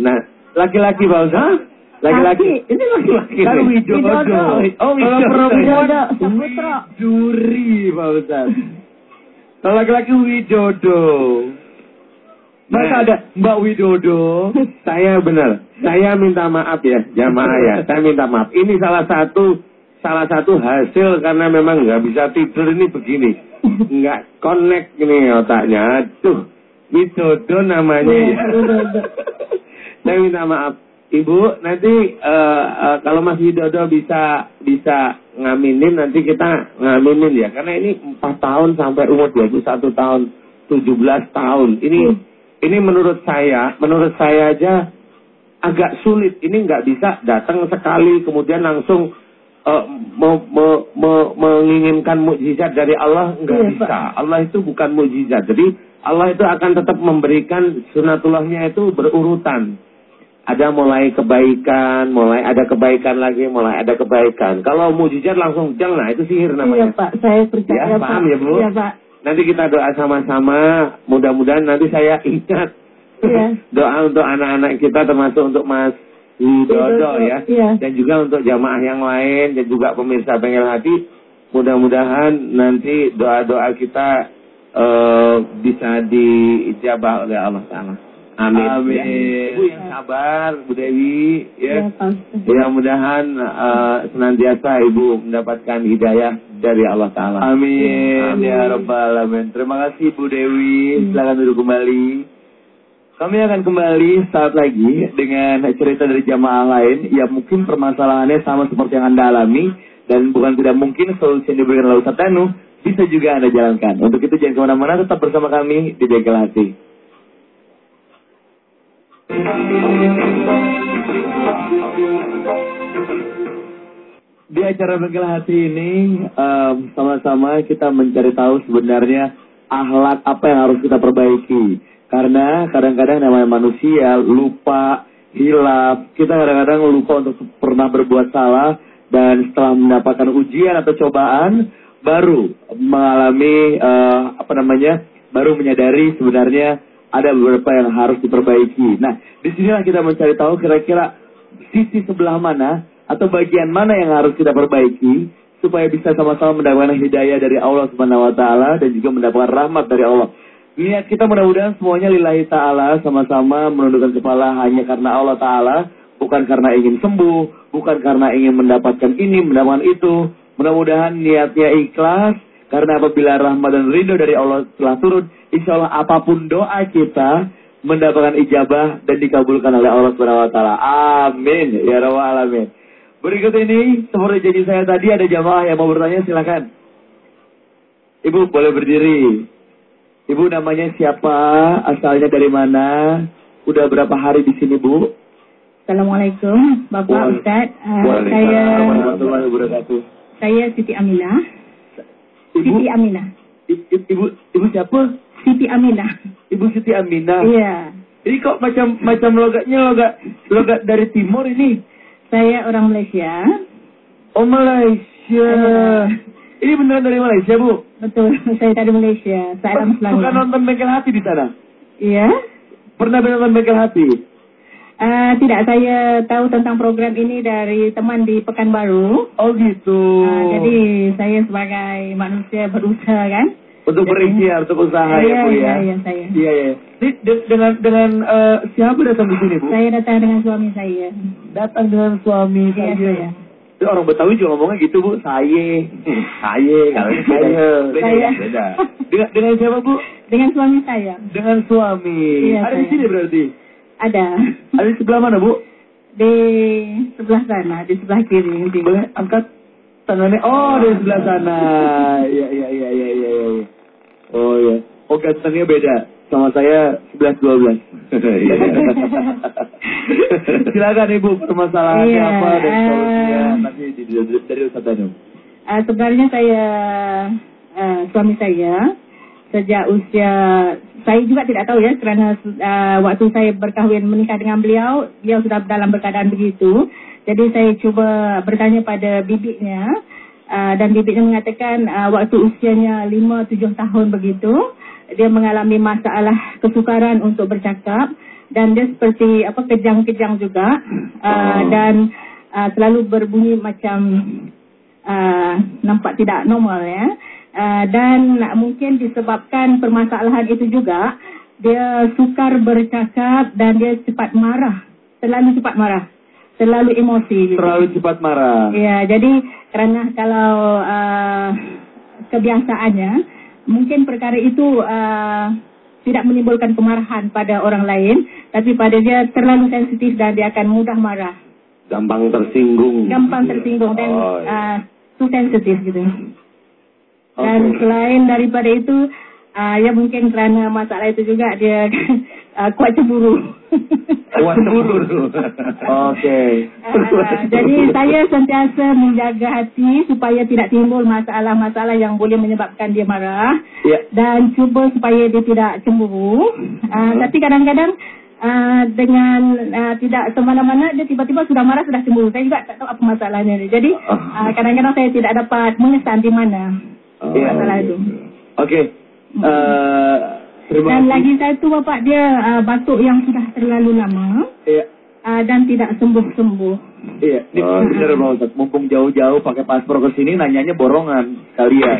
Nah, laki-laki Pak Ustaz. Laki-laki. Ini laki-laki. Kan Widodo. Oh, Widodo. Perempuan Saputra. Juri, Pak Ustaz. Kalau laki-laki Widodo. Masa nah. ada Mbak Widodo? Saya benar. Saya minta maaf ya, jamaah ya. Saya minta maaf. Ini salah satu salah satu hasil karena memang nggak bisa tidur ini begini. Nggak connect ini otaknya. Tuh, Widodo namanya ya. Saya minta maaf. Ibu, nanti uh, uh, kalau Mas Widodo bisa bisa ngaminin, nanti kita ngaminin ya. Karena ini 4 tahun sampai umur 21 tahun, 17 tahun. Ini hmm. ini menurut saya, menurut saya aja agak sulit. Ini nggak bisa datang sekali kemudian langsung uh, me, me, me, menginginkan mukjizat dari Allah nggak ya, bisa. Pak. Allah itu bukan mukjizat. Jadi Allah itu akan tetap memberikan sunatullahnya itu berurutan ada mulai kebaikan, mulai ada kebaikan lagi, mulai ada kebaikan. Kalau mujizat langsung jangan, nah itu sihir namanya. Iya Pak, saya percaya ya, paham ya Bu? Iya Pak. Nanti kita doa sama-sama, mudah-mudahan nanti saya ingat iya. doa untuk anak-anak kita termasuk untuk Mas Widodo ya. Iya. Dan juga untuk jamaah yang lain dan juga pemirsa Bengkel Hati. Mudah-mudahan nanti doa-doa kita uh, bisa diijabah oleh Allah Ta'ala. Amin. Amin. Ya. Ibu yang sabar, Bu Dewi, ya. ya Mudah-mudahan uh, senantiasa Ibu mendapatkan hidayah dari Allah Taala. Amin. Amin. Ya Rabbal Alamin. Terima kasih Bu Dewi. Hmm. Silakan duduk kembali. Kami akan kembali saat lagi dengan cerita dari jamaah lain yang mungkin permasalahannya sama seperti yang Anda alami dan bukan tidak mungkin solusi yang diberikan oleh Ustaz Tanu bisa juga Anda jalankan. Untuk itu jangan ke mana-mana, tetap bersama kami di Bengkel Hati. Di acara Bengkel Hati ini sama-sama um, kita mencari tahu sebenarnya akhlak apa yang harus kita perbaiki. Karena kadang-kadang namanya manusia lupa, hilaf. Kita kadang-kadang lupa untuk pernah berbuat salah dan setelah mendapatkan ujian atau cobaan baru mengalami uh, apa namanya baru menyadari sebenarnya ada beberapa yang harus diperbaiki. Nah, di sinilah kita mencari tahu kira-kira sisi sebelah mana atau bagian mana yang harus kita perbaiki supaya bisa sama-sama mendapatkan hidayah dari Allah Subhanahu wa taala dan juga mendapatkan rahmat dari Allah. Niat kita mudah-mudahan semuanya lillahi taala sama-sama menundukkan kepala hanya karena Allah taala, bukan karena ingin sembuh, bukan karena ingin mendapatkan ini, mendapatkan itu. Mudah-mudahan niatnya ikhlas karena apabila rahmat dan ridho dari Allah telah turun, insya Allah apa pun doa kita mendapatkan ijabah dan dikabulkan oleh Allah taala. Amin ya rabbal alamin. Berikut ini seperti janji saya tadi ada jamaah yang mau bertanya silakan. Ibu boleh berdiri. Ibu namanya siapa? Asalnya dari mana? Udah berapa hari di sini, Bu? Assalamualaikum, Bapak Ustaz. Uh, saya warahmatullahi wabarakatuh. Saya Siti Aminah. Ibu, Siti Aminah. ibu, ibu siapa? Siti Aminah. Ibu Siti Aminah. Iya. Ini kok macam macam logatnya logat logat dari timur ini. Saya orang Malaysia. Oh Malaysia. Ini beneran dari Malaysia, Bu? Betul, saya dari Malaysia. Saya orang Bukan nonton bengkel hati di sana. Iya. Pernah nonton bengkel hati? Uh, tidak, saya tahu tentang program ini dari teman di Pekanbaru. Oh gitu. Uh, jadi saya sebagai manusia berusaha kan. untuk berikhtiar, untuk usaha Iya, ya, Bu iya, ya. iya, saya. Iya, iya. Ini de- dengan dengan eh, siapa datang di sini, Bu? Saya datang dengan suami saya. Datang dengan suami Iya, saya. saya. Itu orang Betawi juga ngomongnya gitu, Bu. Saya. Saya. Kalau saya. Beda, Saya. ya? Beda. Dengan, dengan siapa, Bu? Dengan suami saya. Dengan suami. Iya, Ada di saya. sini berarti? Ada. Ada di sebelah mana, Bu? Di sebelah sana, di sebelah kiri. Di... Boleh angkat tangannya. Oh, di sebelah sana. Iya, iya, iya, iya, iya. iya. Oh, iya. Oh, gantengnya beda. Sama saya 11-12. Iya. Silakan Ibu, permasalahannya Iya, apa dan solusinya eh. nanti di, di, dari Ustaz Danu. Uh, sebenarnya saya uh, suami saya sejak usia saya juga tidak tahu ya kerana uh, waktu saya berkahwin menikah dengan beliau beliau sudah dalam berkeadaan begitu jadi saya cuba bertanya pada bibiknya uh, dan bibiknya mengatakan uh, waktu usianya 5 7 tahun begitu dia mengalami masalah kesukaran untuk bercakap dan dia seperti apa kejang-kejang juga uh, Oh. dan uh, selalu berbunyi macam uh, nampak tidak normal ya. Uh, dan mungkin disebabkan permasalahan itu juga dia sukar bercakap dan dia cepat marah, terlalu cepat marah, terlalu emosi. gitu. Terlalu cepat marah. Ya, jadi kerana kalau uh, kebiasaannya mungkin perkara itu uh, tidak menimbulkan kemarahan pada orang lain, tapi pada dia terlalu sensitif dan dia akan mudah marah, Gampang tersinggung. gampang tersinggung dan Oh, uh, too sensitif gitu. Dan Oke. selain daripada itu, uh, ya mungkin kerana masalah itu juga dia uh, kuat cemburu. Kuat cemburu. Oke. Ah, jadi saya sentiasa menjaga hati supaya tidak timbul masalah-masalah yang boleh menyebabkan dia marah Ya. dan cuba supaya dia tidak cemburu. Uh, tapi kadang-kadang uh, dengan uh, tidak semana-mana dia tiba-tiba sudah marah sudah cemburu. Saya juga tak tahu apa masalahnya ni. Jadi uh, kadang-kadang saya tidak dapat mengesan di mana Oh, masalah itu. Oke. Eh, terima Dan kasih. lagi satu bapak dia uh, batuk yang sudah terlalu lama Iya. uh, dan tidak sembuh-sembuh. Iya, ini Oh, bener Pak Ustadz. Mumpung jauh-jauh pakai paspor ke sini nanyanya borongan sekalian.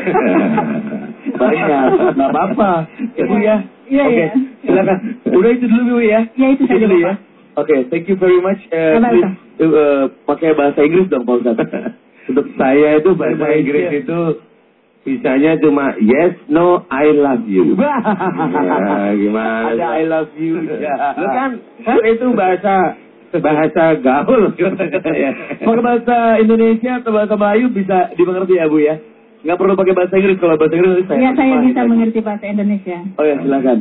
Banyak, nggak apa-apa. Ibu ya. Iya, Oke, iya. silakan. Udah itu dulu Bu ya. Ya itu saja dulu ya. Oke, thank you very much. Eh, please, eh, pakai bahasa Inggris dong Pak Ustadz. Untuk saya itu bahasa Inggris itu bisanya cuma yes, no, I love you. Ya, gimana? Ada I love you. Ya. Lu kan, kan itu bahasa bahasa gaul. ya. Pakai bahasa Indonesia atau bahasa Melayu bisa dimengerti ya Bu ya. Nggak perlu pakai bahasa Inggris kalau bahasa Inggris saya. Ya saya bisa lagi. mengerti bahasa Indonesia. Oh ya silakan.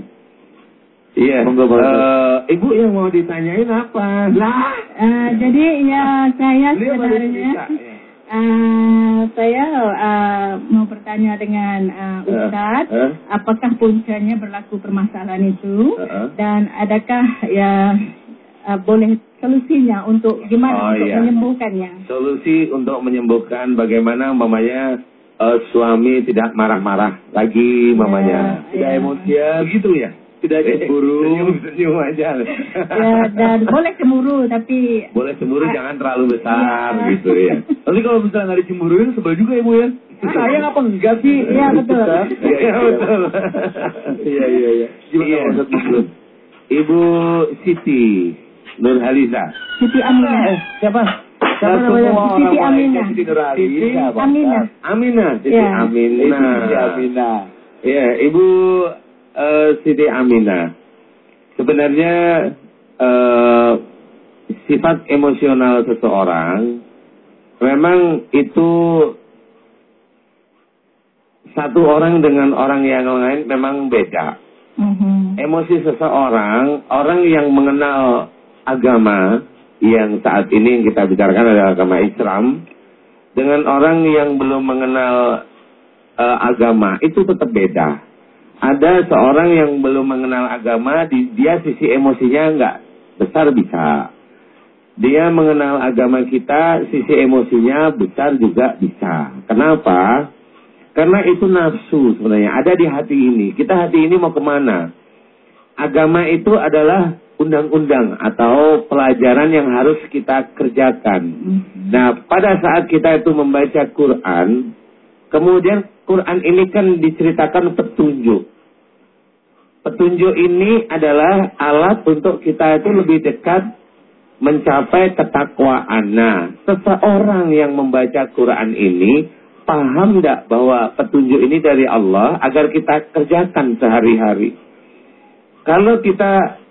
Iya. Eh, ibu yang mau ditanyain apa? Lah, Uh, jadi ya saya sebenarnya ya. Uh, saya uh, mau bertanya dengan uh, Ustaz, Eh, eh. apakah puncanya berlaku permasalahan itu Eh, eh. dan adakah ya uh, boleh solusinya untuk gimana Oh, untuk iya. menyembuhkannya? Solusi untuk menyembuhkan bagaimana mamanya eh, suami tidak marah-marah lagi mamanya. Ya, Tidak ya. emosian. Begitu ya? Tidak cemburu. Senyum-senyum aja. Ya, dan boleh cemburu tapi Boleh cemburu jangan terlalu besar Iya. gitu ya. Nanti kalau misalnya nggak dicemburuin sebel juga ibu ya. Sayang apa enggak sih? Iya, betul. Ustaz. Iya betul. Iya iya iya. Gimana Iya. Manglu? Ibu Siti Nurhaliza. Siti Aminah. Eh, siapa? Siapa Nah, namanya? Siti mulai Aminah. Siti Nurhaliza. Siti Pak Aminah. Ustadz. Amina, Siti Iya. Amina. Siti Aminah. Iya, Ibu eh, Siti Amina. Sebenarnya eh, sifat emosional seseorang memang itu satu orang dengan orang yang lain memang beda. Mm-hmm. Emosi seseorang, orang yang mengenal agama yang saat ini yang kita bicarakan adalah agama Islam, dengan orang yang belum mengenal uh, agama itu tetap beda. Ada seorang yang belum mengenal agama, di, dia sisi emosinya nggak besar bisa. Dia mengenal agama kita, sisi emosinya besar juga bisa. Kenapa? Karena itu nafsu sebenarnya, ada di hati ini. Kita hati ini mau ke mana? Agama itu adalah undang-undang atau pelajaran yang harus kita kerjakan. Nah, pada saat kita itu membaca Quran, kemudian Quran ini kan diceritakan petunjuk. Petunjuk ini adalah alat untuk kita itu lebih dekat mencapai ketakwaan. Nah, seseorang yang membaca Quran ini paham tidak bahwa petunjuk ini dari Allah agar kita kerjakan sehari-hari. Kalau kita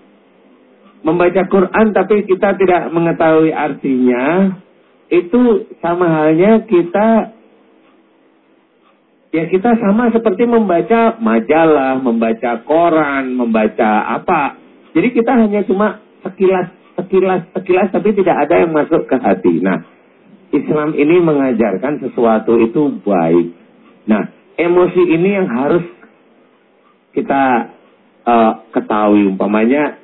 membaca Quran tapi kita tidak mengetahui artinya, itu sama halnya kita ya kita sama seperti membaca majalah, membaca koran, membaca apa. Jadi kita hanya cuma sekilas, sekilas, sekilas tapi tidak ada yang masuk ke hati. Nah, Islam ini mengajarkan sesuatu itu baik. Nah, emosi ini yang harus kita uh, ketahui umpamanya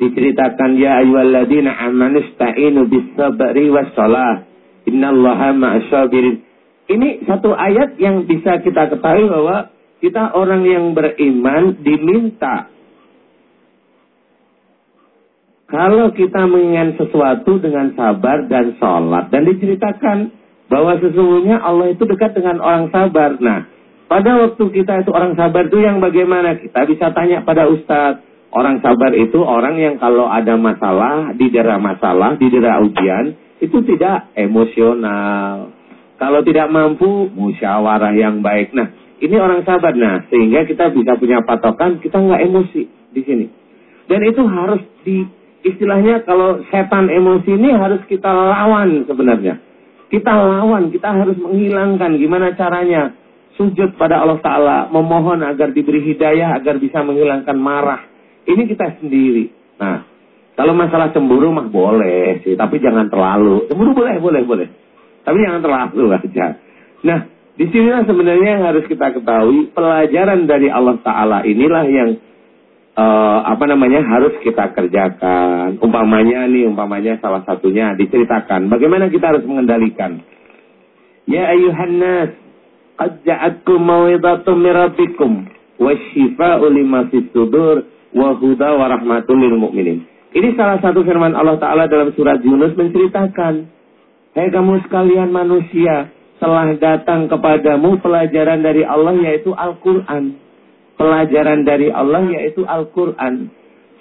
diceritakan ya ayyuhalladzina amanu ista'inu bis sabri was shalah innallaha ma'asyabirin ini satu ayat yang bisa kita ketahui bahwa kita orang yang beriman diminta kalau kita mengingat sesuatu dengan sabar dan sholat dan diceritakan bahwa sesungguhnya Allah itu dekat dengan orang sabar. Nah, pada waktu kita itu orang sabar itu yang bagaimana? Kita bisa tanya pada ustadz, Orang sabar itu orang yang kalau ada masalah, didera masalah, didera ujian, itu tidak emosional. Kalau tidak mampu, musyawarah yang baik. Nah, ini orang sabar. Nah, sehingga kita bisa punya patokan, kita nggak emosi di sini. Dan itu harus di, istilahnya kalau setan emosi ini harus kita lawan sebenarnya. Kita lawan, kita harus menghilangkan gimana caranya. Sujud pada Allah Ta'ala, memohon agar diberi hidayah, agar bisa menghilangkan marah ini kita sendiri. Nah, kalau masalah cemburu mah boleh sih, tapi jangan terlalu. Cemburu boleh, boleh, boleh. Tapi jangan terlalu aja. Nah, di sinilah sebenarnya yang harus kita ketahui pelajaran dari Allah Taala inilah yang uh, apa namanya harus kita kerjakan. Umpamanya nih, umpamanya salah satunya diceritakan bagaimana kita harus mengendalikan. Ya ayuhan nas, qad ja'atkum mau'izatum min rabbikum wasyifa'u lima sudur wa huda wa rahmatul lil. Ini salah satu firman Allah Ta'ala dalam surat Yunus menceritakan. Hei kamu sekalian manusia, telah datang kepadamu pelajaran dari Allah yaitu Al-Quran. Pelajaran dari Allah yaitu Al-Quran.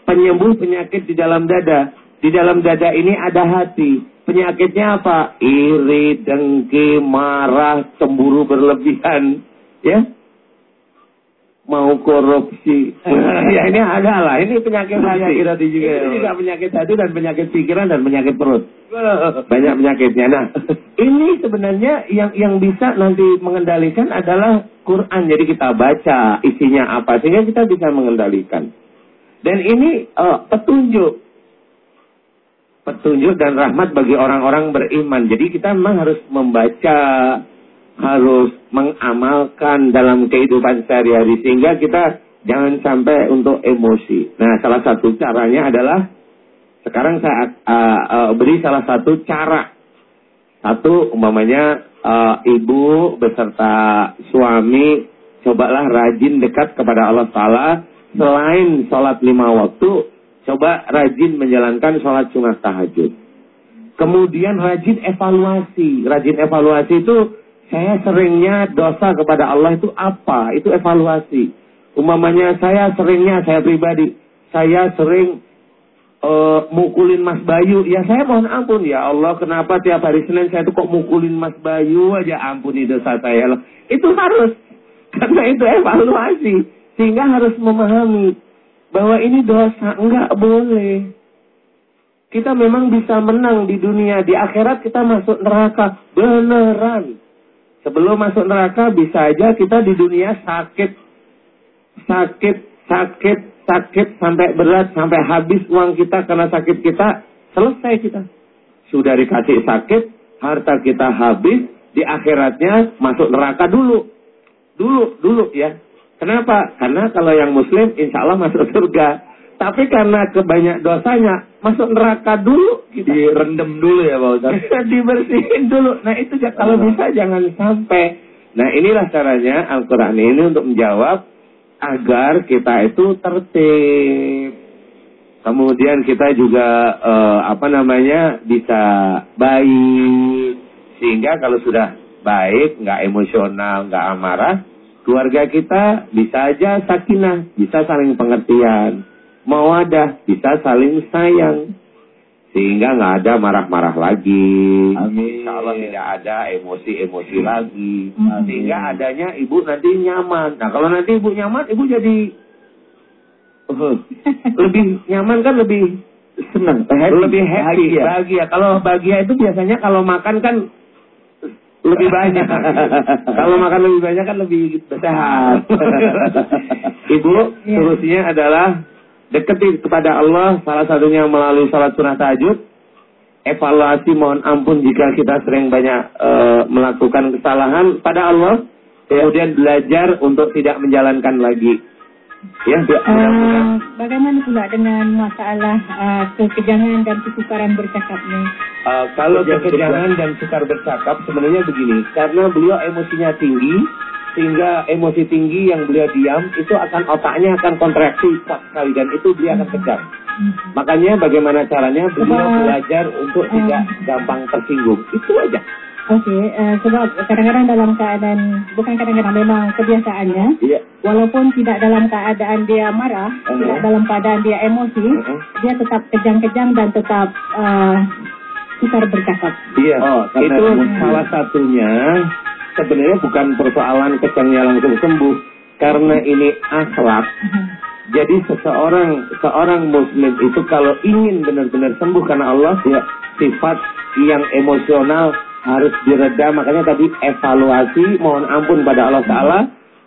Penyembuh penyakit di dalam dada. Di dalam dada ini ada hati. Penyakitnya apa? Iri, dengki, marah, cemburu berlebihan. Ya, mau korupsi. ya ini ada lah. Ini penyakit hati. hati juga. Ini juga penyakit hati dan penyakit pikiran dan penyakit perut. Banyak penyakitnya. Nah, ini sebenarnya yang yang bisa nanti mengendalikan adalah Quran. Jadi kita baca isinya apa sehingga kita bisa mengendalikan. Dan ini uh, petunjuk. Petunjuk dan rahmat bagi orang-orang beriman. Jadi kita memang harus membaca harus mengamalkan dalam kehidupan sehari-hari sehingga kita jangan sampai untuk emosi. Nah, salah satu caranya adalah sekarang saya uh, uh, beri salah satu cara. Satu umpamanya uh, ibu beserta suami cobalah rajin dekat kepada Allah Taala selain sholat lima waktu, coba rajin menjalankan sholat sunat tahajud. Kemudian rajin evaluasi. Rajin evaluasi itu saya seringnya dosa kepada Allah itu apa? Itu evaluasi. Umamanya saya seringnya, saya pribadi, saya sering uh, mukulin Mas Bayu. Ya saya mohon ampun ya Allah, kenapa tiap hari Senin saya itu kok mukulin Mas Bayu aja ampuni dosa saya. Itu harus, karena itu evaluasi. Sehingga harus memahami bahwa ini dosa, enggak boleh. Kita memang bisa menang di dunia, di akhirat kita masuk neraka. Beneran. Sebelum masuk neraka bisa aja kita di dunia sakit, sakit, sakit, sakit sampai berat, sampai habis uang kita karena sakit kita, selesai kita. Sudah dikasih sakit, harta kita habis, di akhiratnya masuk neraka dulu. Dulu, dulu ya. Kenapa? Karena kalau yang muslim insya Allah masuk surga. Tapi karena kebanyak dosanya, masuk neraka dulu. Kita. Direndam dulu ya Pak Ustaz. Dibersihin dulu. Nah itu kalau bisa jangan sampai. Nah inilah caranya Al-Quran ini untuk menjawab agar kita itu tertib. Kemudian kita juga uh, apa namanya bisa baik sehingga kalau sudah baik, nggak emosional, nggak amarah, keluarga kita bisa aja sakinah, bisa saling pengertian, mawadah, bisa saling sayang. Sehingga nggak ada marah-marah lagi. Amin. Allah tidak ada emosi-emosi lagi. Amin. Sehingga adanya ibu nanti nyaman. Nah kalau nanti ibu nyaman, ibu jadi uh, lebih nyaman kan lebih senang, happy, lebih happy, bahagia. bahagia. Kalau bahagia itu biasanya kalau makan kan lebih banyak. Kalau makan lebih banyak kan lebih sehat. Ibu, ya. solusinya adalah deketi kepada Allah, salah satunya melalui salat sunnah tahajud. Evaluasi mohon ampun jika kita sering banyak uh, melakukan kesalahan pada Allah. Kemudian belajar untuk tidak menjalankan lagi. Ya, uh, bagaimana pula dengan masalah uh, kekejangan dan kesukaran bercakap ini? Uh, kalau kekejangan dan sukar bercakap sebenarnya begini, karena beliau emosinya tinggi, sehingga emosi tinggi yang beliau diam itu akan otaknya akan kontraksi sekali dan itu dia akan kejam. Hmm. Makanya bagaimana caranya beliau belajar untuk tidak gampang tersinggung. Itu aja. Oke, okay, uh, eh, sebab kadang-kadang dalam keadaan, bukan kadang-kadang memang kebiasaannya, yeah. walaupun tidak dalam keadaan dia marah, uh -huh. tidak dalam keadaan dia emosi, uh -huh. dia tetap kejang-kejang dan tetap uh, sukar bercakap. Iya, oh, itu salah satunya sebenarnya bukan persoalan kejangnya langsung sembuh, karena ini akhlak. Jadi seseorang seorang muslim itu kalau ingin benar-benar sembuh karena Allah ya sifat yang emosional harus direda makanya tadi evaluasi mohon ampun pada Allah Taala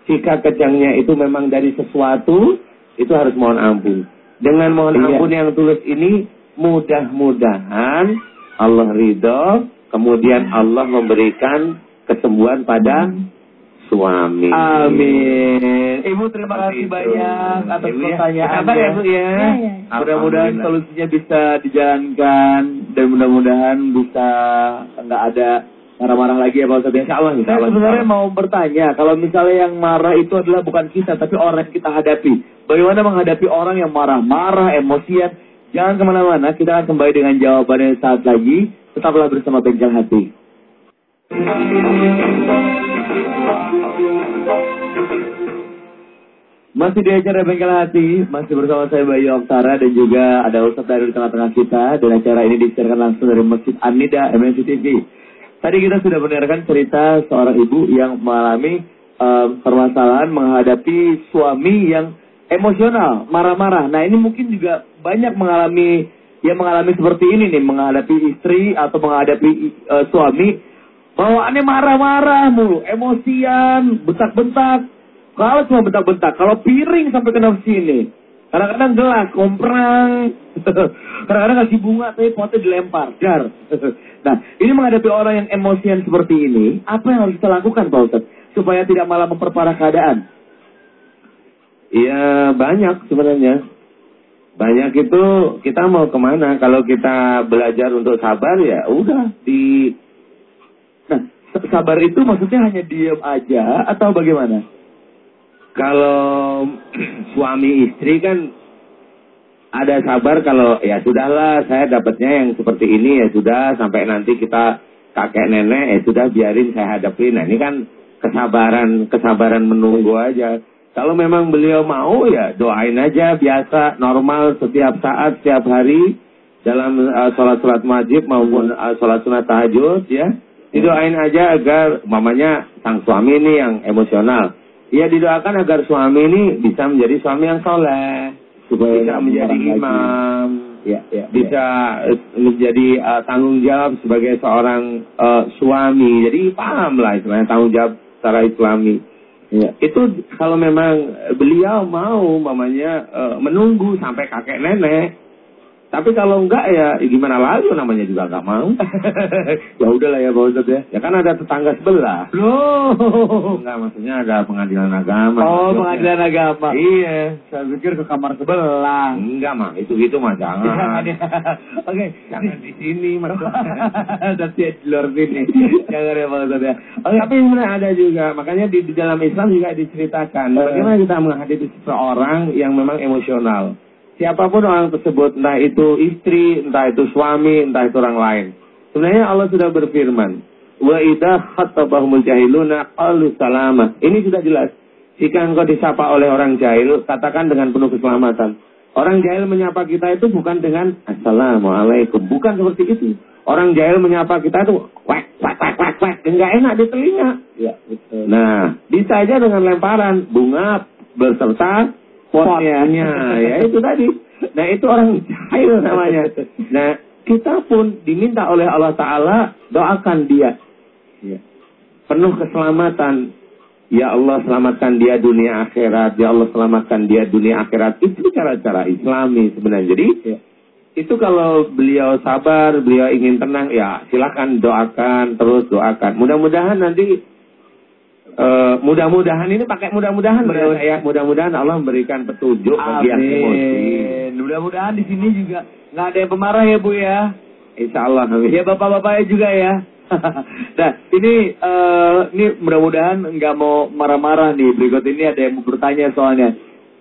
jika kejangnya itu memang dari sesuatu itu harus mohon ampun dengan mohon iya. ampun yang tulus ini mudah-mudahan Allah ridho kemudian Allah memberikan kesembuhan pada suami. Amin. Ibu terima kasih banyak atas ya. pertanyaan. Apa ya Bu ya? ya, ya. Mudah-mudahan solusinya bisa dijalankan dan mudah-mudahan bisa nggak ada marah-marah lagi ya Pak Ustadz. Insya Allah. Insya Allah. Saya sebenarnya mau bertanya, kalau misalnya yang marah itu adalah bukan kita, tapi orang yang kita hadapi. Bagaimana menghadapi orang yang marah-marah, emosian? Jangan ke mana-mana, kita akan kembali dengan jawabannya saat lagi. Tetaplah bersama Bengkel Hati. Masih di acara Bengkel Hati, masih bersama saya Bayu Oktara dan juga ada Ustadz dari tengah-tengah kita dan acara ini disiarkan langsung dari Masjid Anida MNC TV. Tadi kita sudah mendengarkan cerita seorang ibu yang mengalami um, permasalahan menghadapi suami yang emosional, marah-marah. Nah ini mungkin juga banyak mengalami yang mengalami seperti ini nih, menghadapi istri atau menghadapi uh, suami Bawaannya marah-marah mulu, emosian, bentak-bentak. Kalau cuma bentak-bentak, kalau piring sampai kena sini. Kadang-kadang gelas, komprang. Kadang-kadang kasih bunga, tapi potnya dilempar. Dar. nah, ini menghadapi orang yang emosian seperti ini, apa yang harus kita lakukan Pak Ustaz? Supaya tidak malah memperparah keadaan. Iya, banyak sebenarnya. Banyak itu kita mau ke mana? Kalau kita belajar untuk sabar ya udah di sabar itu maksudnya hanya diam aja atau bagaimana? Kalau suami istri kan ada sabar kalau ya sudahlah saya dapatnya yang seperti ini ya sudah sampai nanti kita kakek nenek ya sudah biarin saya hadapi. Nah ini kan kesabaran kesabaran menunggu aja. Kalau memang beliau mau ya doain aja biasa normal setiap saat setiap hari dalam uh, sholat sholat wajib maupun uh, sholat sunat tahajud ya Didoain aja agar mamanya sang suami ini yang emosional. Ya didoakan agar suami ini bisa menjadi suami yang soleh. Supaya bisa menjadi imam. Lagi. ya, ya, bisa ya. menjadi uh, tanggung jawab sebagai seorang uh, suami. Jadi paham lah istilahnya tanggung jawab secara islami. Ya. Itu kalau memang beliau mau mamanya uh, menunggu sampai kakek nenek tapi kalau enggak ya, ya gimana lagi namanya juga enggak mau. ya udahlah ya Pak Ustadz ya. Ya kan ada tetangga sebelah. Loh. Enggak maksudnya ada pengadilan agama. Oh pengadilan agama. Iya. Saya pikir ke kamar sebelah. Enggak mah, itu gitu mah jangan. jangan ya. Oke. Okay. Jangan di sini maksudnya. Tapi di luar sini. jangan ya Pak Ustadz ya. Okay. Tapi sebenarnya ada juga. Makanya di, di dalam Islam juga diceritakan. Eh. Bagaimana kita menghadapi seseorang yang memang emosional siapa pun orang tersebut, entah itu istri, entah itu suami, entah itu orang lain. Sebenarnya Allah sudah berfirman, wa idza khattabahumul jahiluna qalu salama. Ini sudah jelas. Jika engkau disapa oleh orang jahil, katakan dengan penuh keselamatan. Orang jahil menyapa kita itu bukan dengan Assalamualaikum. Bukan seperti itu. Orang jahil menyapa kita itu wek, wek, wek, wek, wek. Enggak enak di telinga. Ya, betul. Nah, bisa aja dengan lemparan bunga berserta potnya. ya itu tadi. Nah itu orang jahil namanya. Nah kita pun diminta oleh Allah Ta'ala doakan dia. Ya. Penuh keselamatan. Ya Allah selamatkan dia dunia akhirat. Ya Allah selamatkan dia dunia akhirat. Itu cara-cara islami sebenarnya. Jadi ya. itu kalau beliau sabar, beliau ingin tenang, ya silakan doakan, terus doakan. Mudah-mudahan nanti Uh, mudah-mudahan ini pakai mudah-mudahan menurut saya mudah-mudahan Allah memberikan petunjuk bagi yang emosi. Mudah-mudahan di sini juga nggak ada yang pemarah ya Bu ya. Insya Allah. Amin. Ya bapak-bapaknya juga ya. nah ini uh, ini mudah-mudahan nggak mau marah-marah nih. Berikut ini ada yang mau bertanya soalnya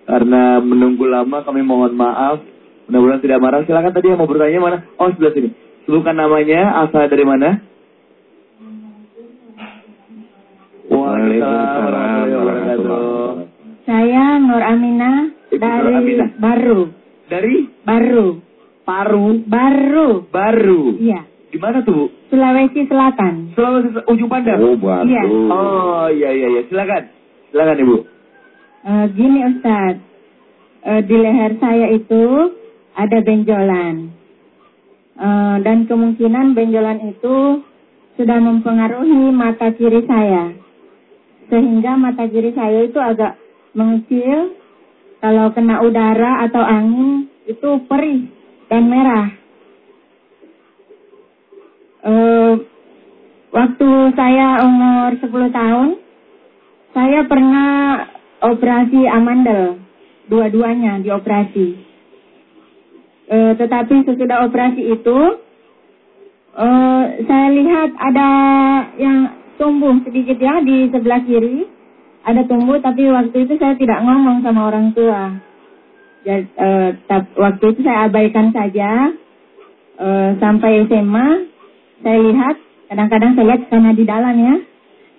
karena menunggu lama kami mohon maaf. Mudah-mudahan tidak marah. Silakan tadi yang mau bertanya mana? Oh sebelah sini. Sebutkan namanya, asal dari mana? Saya Nur Amina dari Aminah. Baru. Dari? Baru. Paru. Baru. Baru. Iya. Di mana tuh? Sulawesi Selatan. Sulawesi Ujung Pandang. Oh, baru. Iya. Oh, iya iya iya. Silakan. Silakan Ibu. Uh, gini Ustaz. Uh, di leher saya itu ada benjolan. Uh, dan kemungkinan benjolan itu sudah mempengaruhi mata kiri saya sehingga mata kiri saya itu agak mengecil. Kalau kena udara atau angin itu perih dan merah. E, waktu saya umur 10 tahun, saya pernah operasi amandel, dua-duanya dioperasi. E, tetapi sesudah operasi itu, e, saya lihat ada yang tumbuh sedikit ya di sebelah kiri. Ada tumbuh tapi waktu itu saya tidak ngomong sama orang tua. Uh, waktu itu saya abaikan saja. Uh, sampai SMA saya lihat kadang-kadang saya lihat karena di dalam ya.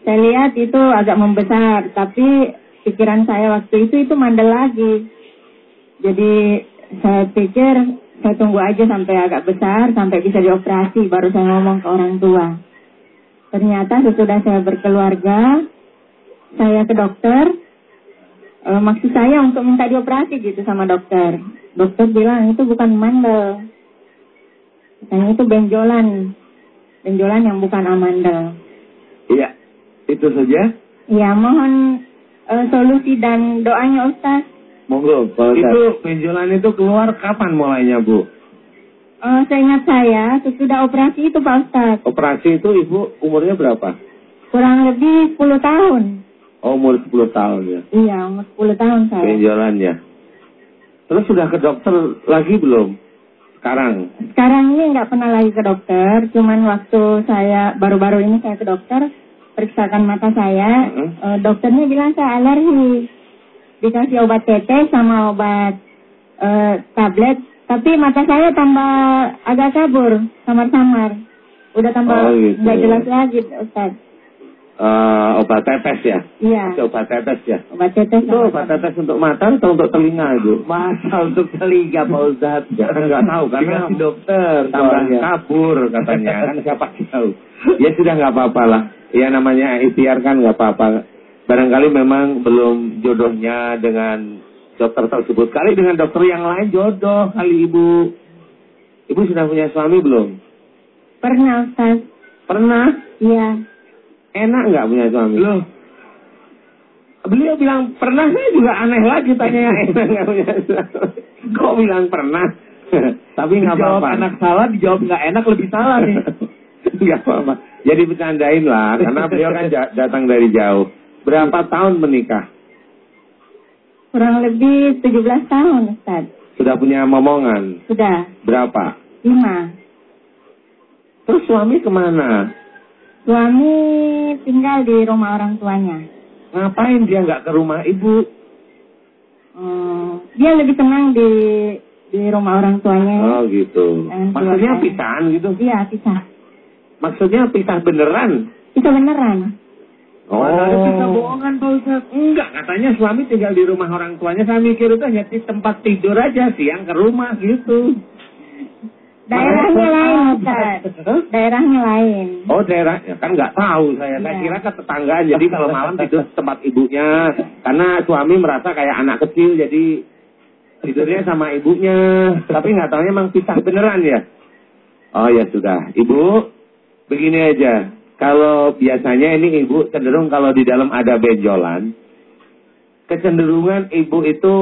Saya lihat itu agak membesar tapi pikiran saya waktu itu itu mandel lagi. Jadi saya pikir saya tunggu aja sampai agak besar sampai bisa dioperasi baru saya ngomong ke orang tua Ternyata sesudah saya berkeluarga, saya ke dokter. E, maksud saya untuk minta dioperasi gitu sama dokter. Dokter bilang itu bukan mandel. Katanya itu benjolan. Benjolan yang bukan amandel. Iya, itu saja. Iya, mohon e, solusi dan doanya Ustaz. Monggo, Itu benjolan itu keluar kapan mulainya, Bu? Uh, seingat saya, sesudah operasi itu Pak Ustadz. Operasi itu Ibu umurnya berapa? Kurang lebih 10 tahun. Oh, umur 10 tahun ya? Iya, umur 10 tahun saya. Benjolan ya. Terus sudah ke dokter lagi belum? Sekarang? Sekarang ini nggak pernah lagi ke dokter. Cuman waktu saya, baru-baru ini saya ke dokter, periksakan mata saya. Uh -huh. uh, dokternya bilang saya alergi. Dikasih obat tetes sama obat uh, tablet tapi mata saya tambah agak kabur, samar-samar. Udah tambah oh, gitu. jelas lagi, Ustaz. Uh, obat tetes ya? Iya. Obat tetes ya? Obat tetes. Itu obat tetes untuk mata atau untuk telinga itu? Masa untuk telinga Pak Ustaz? Ya, nggak tahu karena si dokter. Tambah soalnya. kabur katanya kan siapa tahu. Ya sudah nggak apa-apa lah. Ya namanya ikhtiar kan nggak apa-apa. Barangkali memang belum jodohnya dengan dokter tersebut. Kali dengan dokter yang lain jodoh kali ibu. Ibu sudah punya suami belum? Pernah, Ustaz. Pernah? Iya. Enak nggak punya suami? Loh, Beliau bilang pernah, saya juga aneh lagi tanya yang enak nggak punya suami. Kok bilang pernah? Tapi nggak apa-apa. enak salah, dijawab nggak enak lebih salah nih. Nggak apa-apa. Jadi bercandain lah, karena beliau kan datang dari jauh. Berapa tahun menikah? Kurang lebih 17 tahun, Ustaz. Sudah punya momongan? Sudah. Berapa? Lima. Terus suami ke mana? Suami tinggal di rumah orang tuanya. Ngapain dia nggak ke rumah ibu? Hmm, dia lebih senang di di rumah orang tuanya. Oh gitu. Maksudnya pisahan gitu? Iya, pisah. Maksudnya pisah beneran? Itu beneran. Oh. Ada pisah bohongan Pak Ustaz? Enggak, katanya suami tinggal di rumah orang tuanya. Saya mikir itu hanya di tempat tidur aja, siang ke rumah gitu. Daerahnya lain, Ustaz. Daerahnya lain. Oh daerah, ya kan nggak tahu saya. Saya Iya. kira ke tetanggaan. Jadi kalau malam tidur tempat ibunya. Karena suami merasa kayak anak kecil, jadi tidurnya sama ibunya. Tapi nggak tahunya emang pisah beneran ya. Oh ya sudah, ibu begini aja. Kalau biasanya ini ibu cenderung kalau di dalam ada benjolan, kecenderungan ibu itu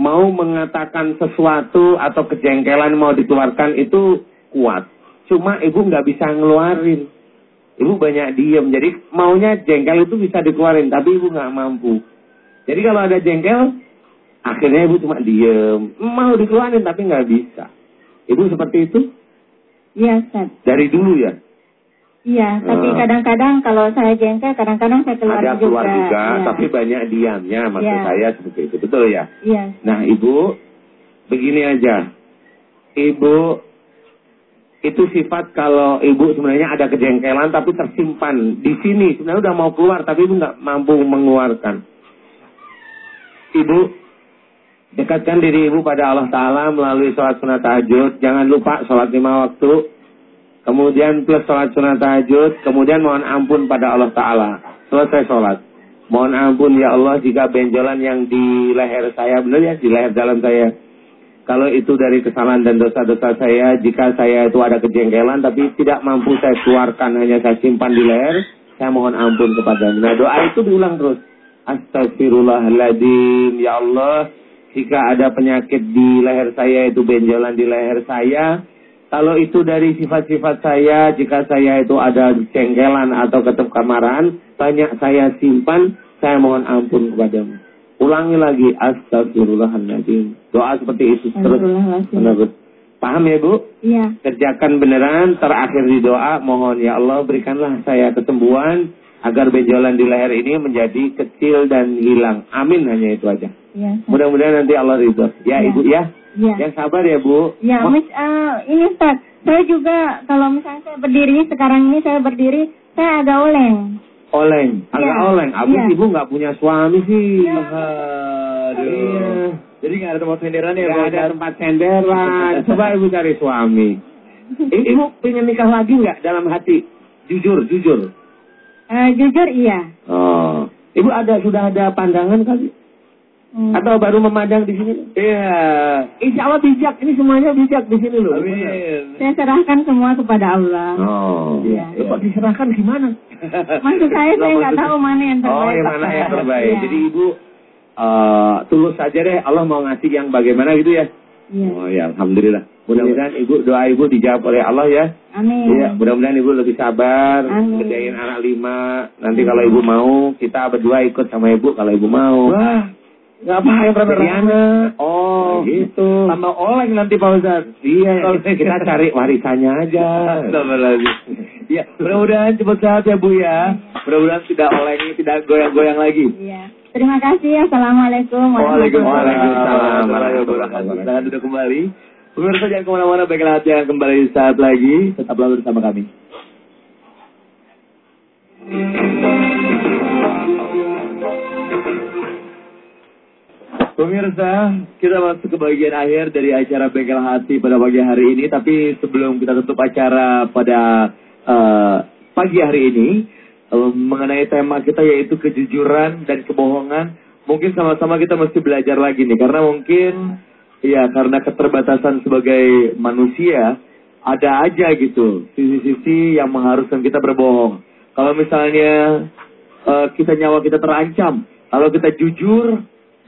mau mengatakan sesuatu atau kejengkelan mau dikeluarkan itu kuat. Cuma ibu nggak bisa ngeluarin. Ibu banyak diem. Jadi maunya jengkel itu bisa dikeluarin, tapi ibu nggak mampu. Jadi kalau ada jengkel, akhirnya ibu cuma diem. Mau dikeluarin tapi nggak bisa. Ibu seperti itu Iya, Ustaz. dari dulu ya. Iya, tapi Oh. kadang-kadang kalau saya jengkel, kadang-kadang saya keluar ada juga. keluar juga, Iya. tapi banyak diamnya. Maksud Iya. saya seperti itu, betul ya? Iya. Nah, Ibu, begini aja. Ibu, itu sifat kalau Ibu sebenarnya ada kejengkelan tapi tersimpan di sini. Sebenarnya udah mau keluar tapi Ibu nggak mampu mengeluarkan. Ibu, dekatkan diri Ibu pada Allah Ta'ala melalui sholat sunat tahajud. Jangan lupa sholat lima waktu. Kemudian plus sholat sunat tahajud. Kemudian mohon ampun pada Allah Ta'ala. Selesai sholat. Mohon ampun ya Allah jika benjolan yang di leher saya, benar ya, di leher dalam saya. Kalau itu dari kesalahan dan dosa-dosa saya, jika saya itu ada kejengkelan tapi tidak mampu saya keluarkan, hanya saya simpan di leher, saya mohon ampun kepada Nah doa itu diulang terus. Astagfirullahaladzim, ya Allah, jika ada penyakit di leher saya itu benjolan di leher saya, kalau itu dari sifat-sifat saya, jika saya itu ada cengkelan atau ketep kemarahan, banyak saya simpan, saya mohon ampun kepadamu. Ulangi lagi, astagfirullahaladzim. Doa seperti itu terus menerus. Paham ya Bu? Iya. Kerjakan beneran, terakhir di doa, mohon ya Allah berikanlah saya kesembuhan, agar benjolan di leher ini menjadi kecil dan hilang. Amin hanya itu aja. Ustaz. Mudah-mudahan nanti Allah ridho. Ya Iya. Ibu ya. Iya. Yang sabar ya Bu. Ya, Wah, mis, eh, ini Ustaz, saya juga kalau misalnya saya berdiri, sekarang ini saya berdiri, saya agak oleng. oleng, agak Iya. oleng. Abis Iya. Ibu nggak punya suami sih. Iya. Aduh. Iya. Jadi nggak ada tempat senderan ya, Nggak ada tempat senderan. Coba Ibu cari suami. Ibu pengen nikah lagi nggak dalam hati? Jujur, jujur. Eh, jujur iya. Oh. Ibu ada sudah ada pandangan kali? Hmm. Atau baru memandang di sini? Iya. Insya Allah bijak. Ini semuanya bijak di sini loh. Amin. Saya serahkan semua kepada Allah. Oh. Iya. Ya, kok diserahkan gimana? Maksud saya, saya nggak tahu mana yang terbaik. Oh, yang mana yang terbaik. Iya. Jadi ibu eh tulus saja deh. Allah mau ngasih yang bagaimana gitu ya. Iya. Oh ya, alhamdulillah. Mudah-mudahan ibu doa ibu dijawab oleh Allah ya. Amin. Iya, mudah-mudahan ibu lebih sabar, Amin. anak lima. Nanti kalau ibu mau, kita berdua ikut sama ibu kalau ibu mau. Wah, ngapain rame-rame? anak. Oh, gitu. Sama oleng nanti Pak Ustaz. Iya, kita cari warisannya aja. Astagfirullahaladzim. Ya, mudah-mudahan cepat sehat ya Bu ya. Mudah-mudahan tidak oleng, tidak goyang-goyang lagi. Iya. Terima kasih. Assalamualaikum warahmatullahi Waalaikumsalam. warahmatullahi wabarakatuh. Silakan duduk kembali. Pemirsa jangan ke mana-mana, baiklah hati yang kembali saat lagi. Tetaplah bersama kami. Pemirsa, kita masuk ke bagian akhir dari acara Bengkel Hati pada pagi hari ini. Tapi sebelum kita tutup acara pada eh, pagi hari ini, eh, mengenai tema kita yaitu kejujuran dan kebohongan, mungkin sama-sama kita mesti belajar lagi nih. Karena mungkin Iya, karena keterbatasan sebagai manusia, ada aja gitu sisi-sisi yang mengharuskan kita berbohong. Kalau misalnya uh, kita nyawa kita terancam, kalau kita jujur,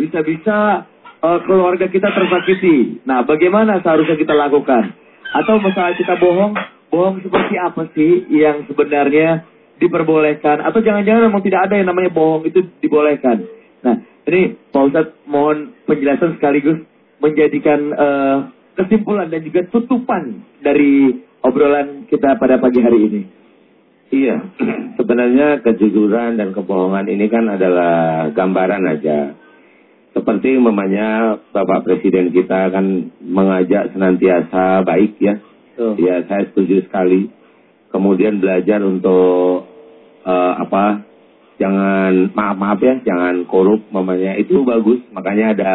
bisa-bisa uh, keluarga kita tersakiti. Nah, bagaimana seharusnya kita lakukan? Atau misalnya kita bohong, bohong seperti apa sih yang sebenarnya diperbolehkan? Atau jangan-jangan memang tidak ada yang namanya bohong itu dibolehkan? Nah, ini Pak Ustadz mohon penjelasan sekaligus menjadikan uh, kesimpulan dan juga tutupan dari obrolan kita pada pagi hari ini. Iya, sebenarnya kejujuran dan kebohongan ini kan adalah gambaran aja. Seperti memangnya Bapak Presiden kita kan mengajak senantiasa baik ya. Oh. Ya, saya setuju sekali. Kemudian belajar untuk uh, apa? Jangan maaf maaf ya, jangan korup mamanya itu bagus. Makanya ada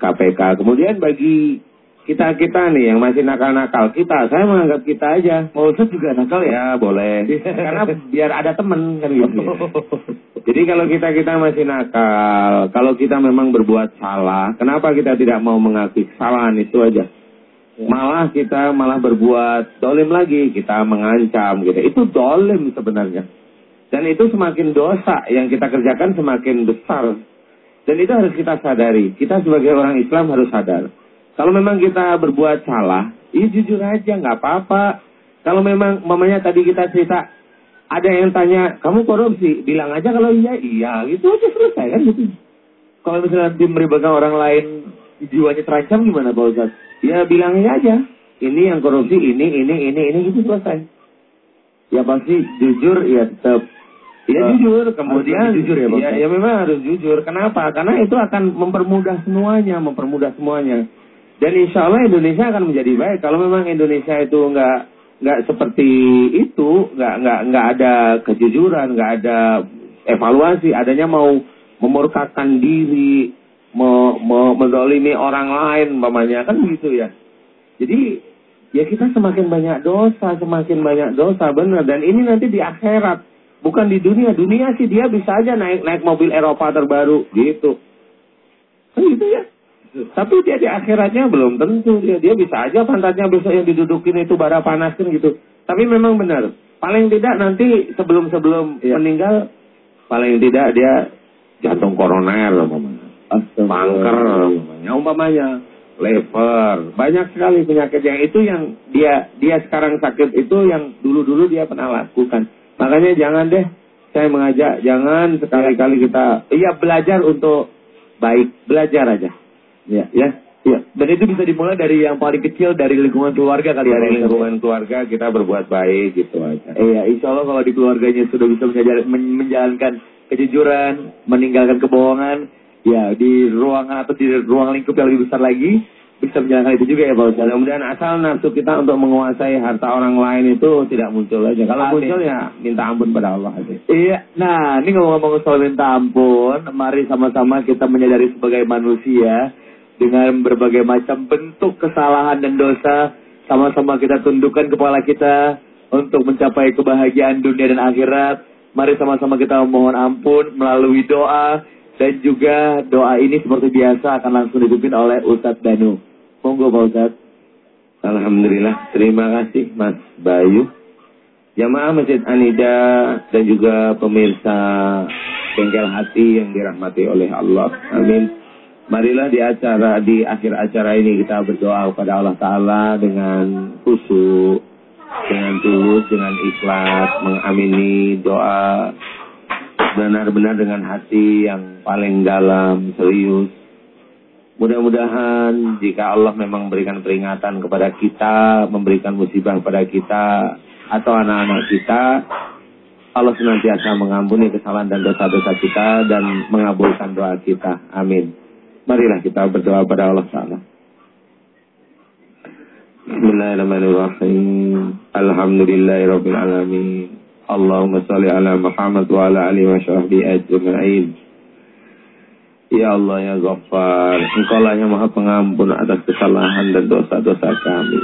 KPK. Kemudian bagi kita-kita nih yang masih nakal-nakal, kita, saya menganggap kita aja. Mau juga nakal ya? ya? boleh. Karena biar ada temen kan gitu. Ya. Jadi kalau kita-kita masih nakal, kalau kita memang berbuat salah, kenapa kita tidak mau mengakui kesalahan itu aja? Ya. Malah kita malah berbuat dolim lagi, kita mengancam gitu. Itu dolim sebenarnya. Dan itu semakin dosa yang kita kerjakan semakin besar dan itu harus kita sadari. Kita sebagai orang Islam harus sadar. Kalau memang kita berbuat salah, ya jujur aja, nggak apa-apa. Kalau memang mamanya tadi kita cerita, ada yang tanya, kamu korupsi? Bilang aja kalau iya, iya. Gitu aja selesai kan gitu. Kalau misalnya nanti meribatkan orang lain, jiwanya terancam gimana Pak Ustaz? Ya bilangnya aja. Ini yang korupsi, ini, ini, ini, ini, gitu selesai. Ya pasti jujur, ya tetap Ya uh, jujur, kemudian jujur ya, ya, ya memang harus jujur. Kenapa? Karena itu akan mempermudah semuanya, mempermudah semuanya. Dan insya Allah Indonesia akan menjadi baik. Kalau memang Indonesia itu nggak nggak seperti itu, nggak nggak nggak ada kejujuran, nggak ada evaluasi, adanya mau memurkakan diri, mau, mau mendolimi orang lain, mamanya kan begitu ya. Jadi ya kita semakin banyak dosa, semakin banyak dosa benar. Dan ini nanti di akhirat Bukan di dunia. Dunia sih dia bisa aja naik naik mobil Eropa terbaru gitu. Kan gitu ya. Tapi dia di akhiratnya belum tentu dia. Dia bisa aja pantatnya besok yang didudukin itu bara panas kan gitu. Tapi memang benar. Paling tidak nanti sebelum-sebelum ya. meninggal paling tidak dia jantung koroner umpamanya. Kanker umpamanya. Umpamanya lever. Banyak sekali penyakit yang itu yang dia dia sekarang sakit itu yang dulu-dulu dia pernah lakukan. Makanya jangan deh, saya mengajak, jangan sekali-kali kita, iya belajar untuk baik, belajar aja. Ya, ya. Ya, dan itu bisa dimulai dari yang paling kecil dari lingkungan keluarga kali ya. Dari lingkungan keluarga kita berbuat baik gitu aja. Iya, insya Allah kalau di keluarganya sudah bisa menjalankan kejujuran, meninggalkan kebohongan, ya di ruangan atau di ruang lingkup yang lebih besar lagi, bisa menjalankan itu juga ya Pak Ustaz. Mudah-mudahan asal nafsu kita untuk menguasai harta orang lain itu tidak muncul aja. Kalau Amin. muncul ya minta ampun pada Allah aja. Iya. Nah, ini ngomong-ngomong soal minta ampun, mari sama-sama kita menyadari sebagai manusia dengan berbagai macam bentuk kesalahan dan dosa, sama-sama kita tundukkan kepala kita untuk mencapai kebahagiaan dunia dan akhirat. Mari sama-sama kita memohon ampun melalui doa dan juga doa ini seperti biasa akan langsung dipimpin oleh Ustadz Danu. Monggo Pak Ustaz. Alhamdulillah, terima kasih Mas Bayu. Jamaah Masjid Anida dan juga pemirsa bengkel hati yang dirahmati oleh Allah. Amin. Marilah di acara di akhir acara ini kita berdoa kepada Allah Taala dengan khusyuk, dengan tulus, dengan ikhlas, mengamini doa benar-benar dengan hati yang paling dalam, serius, Mudah-mudahan jika Allah memang memberikan peringatan kepada kita, memberikan musibah kepada kita atau anak-anak kita, Allah senantiasa mengampuni kesalahan dan dosa-dosa kita dan mengabulkan doa kita. Amin. Marilah kita berdoa pada Allah Taala. Bismillahirrahmanirrahim. Alhamdulillahirabbil alamin. Allahumma shalli ala Muhammad wa ala alihi wa sahbihi ajma'in. Ya Allah ya Ghaffar, Engkau lah yang maha pengampun atas kesalahan dan dosa-dosa kami.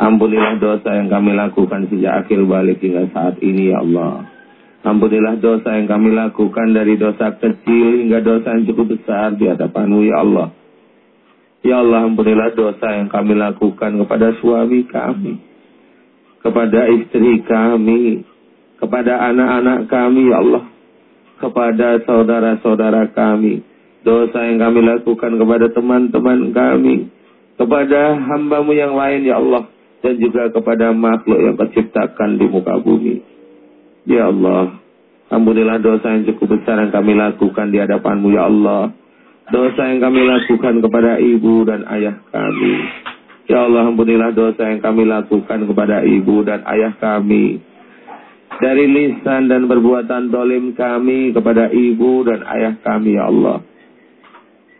Ampunilah dosa yang kami lakukan sejak akhir balik hingga saat ini ya Allah. Ampunilah dosa yang kami lakukan dari dosa kecil hingga dosa yang cukup besar di hadapanmu ya Allah. Ya Allah ampunilah dosa yang kami lakukan kepada suami kami, kepada istri kami, kepada anak-anak kami ya Allah, kepada saudara-saudara kami, dosa yang kami lakukan kepada teman-teman kami, kepada hambamu yang lain ya Allah, dan juga kepada makhluk yang terciptakan di muka bumi. Ya Allah, ampunilah dosa yang cukup besar yang kami lakukan di hadapanmu ya Allah dosa yang kami lakukan kepada ibu dan ayah kami. Ya Allah, ampunilah dosa yang kami lakukan kepada ibu dan ayah kami. Dari lisan dan perbuatan dolim kami kepada ibu dan ayah kami, Ya Allah.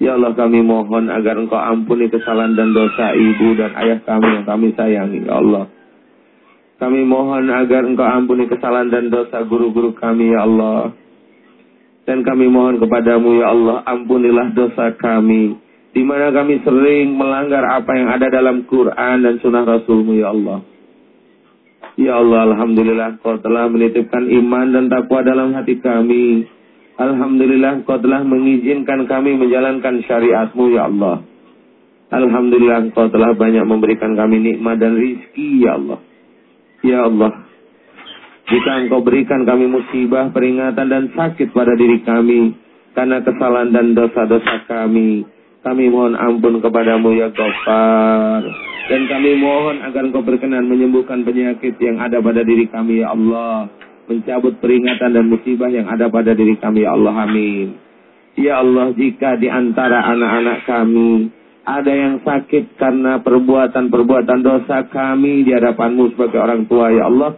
Ya Allah, kami mohon agar engkau ampuni kesalahan dan dosa ibu dan ayah kami yang kami sayangi, Ya Allah. Kami mohon agar engkau ampuni kesalahan dan dosa guru-guru kami, Ya Allah. Dan kami mohon kepadamu ya Allah, ampunilah dosa kami. Di mana kami sering melanggar apa yang ada dalam Quran dan sunnah Rasulmu ya Allah. Ya Allah, Alhamdulillah kau telah menitipkan iman dan takwa dalam hati kami. Alhamdulillah kau telah mengizinkan kami menjalankan syariatmu ya Allah. Alhamdulillah kau telah banyak memberikan kami nikmat dan rizki ya Allah. Ya Allah, jika engkau berikan kami musibah, peringatan dan sakit pada diri kami karena kesalahan dan dosa-dosa kami, kami mohon ampun kepadamu ya Ghaffar. Dan kami mohon agar engkau berkenan menyembuhkan penyakit yang ada pada diri kami ya Allah. Mencabut peringatan dan musibah yang ada pada diri kami ya Allah. Amin. Ya Allah, jika di antara anak-anak kami ada yang sakit karena perbuatan-perbuatan dosa kami di hadapanmu sebagai orang tua ya Allah,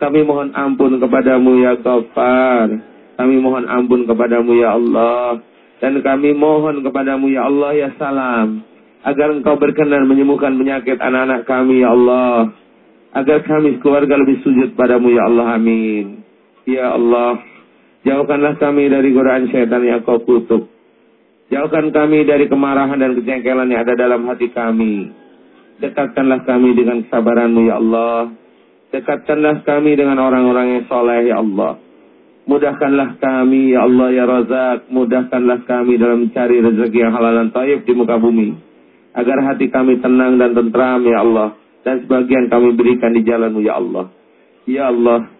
kami mohon ampun kepadamu ya Ghaffar. Kami mohon ampun kepadamu ya Allah. Dan kami mohon kepadamu ya Allah ya salam. Agar engkau berkenan menyembuhkan penyakit anak-anak kami ya Allah. Agar kami keluarga lebih sujud padamu ya Allah amin. Ya Allah. Jauhkanlah kami dari godaan syaitan yang kau kutuk. Jauhkan kami dari kemarahan dan kejengkelan yang ada dalam hati kami. Dekatkanlah kami dengan kesabaranmu ya Allah. Dekatkanlah kami dengan orang-orang yang soleh, ya Allah. Mudahkanlah kami, ya Allah, ya Razak. Mudahkanlah kami dalam mencari rezeki yang halal dan taib di muka bumi. Agar hati kami tenang dan tentram, ya Allah. Dan sebagian kami berikan di jalanmu, ya Allah. Ya Allah,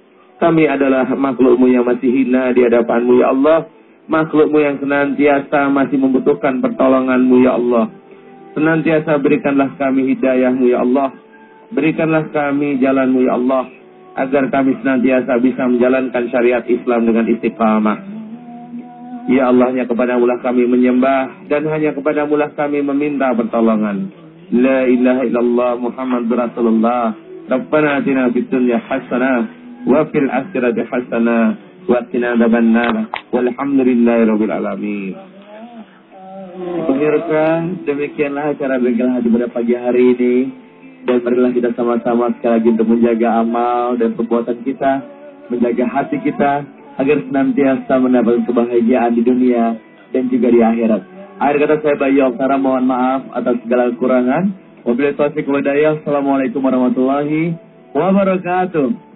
kami adalah makhlukmu yang masih hina di hadapanmu, ya Allah. Makhlukmu yang senantiasa masih membutuhkan pertolonganmu, ya Allah. Senantiasa berikanlah kami hidayahmu, ya Allah Berikanlah kami jalanmu ya Allah, agar kami senantiasa bisa menjalankan syariat Islam dengan istiqamah. Ya Allah, hanya kepadamu lah kami menyembah, dan hanya kepadamu lah kami meminta pertolongan. La ilaha illallah Muhammad Rasulullah. Rabbana atina fid dunya hasanah, wa fil akhirati hasanah, wa qina adzabannar. Walhamdulillahi rabbil alamin. Pemirsa, demikianlah acara bengkel hati pada pagi hari ini. Dan marilah kita sama-sama sekali lagi untuk menjaga amal dan perbuatan kita, menjaga hati kita, agar senantiasa mendapatkan kebahagiaan di dunia dan juga di akhirat. Akhir kata saya Bayu Oktara, mohon maaf atas segala kekurangan. Wabillahi taufiq Assalamualaikum warahmatullahi wabarakatuh.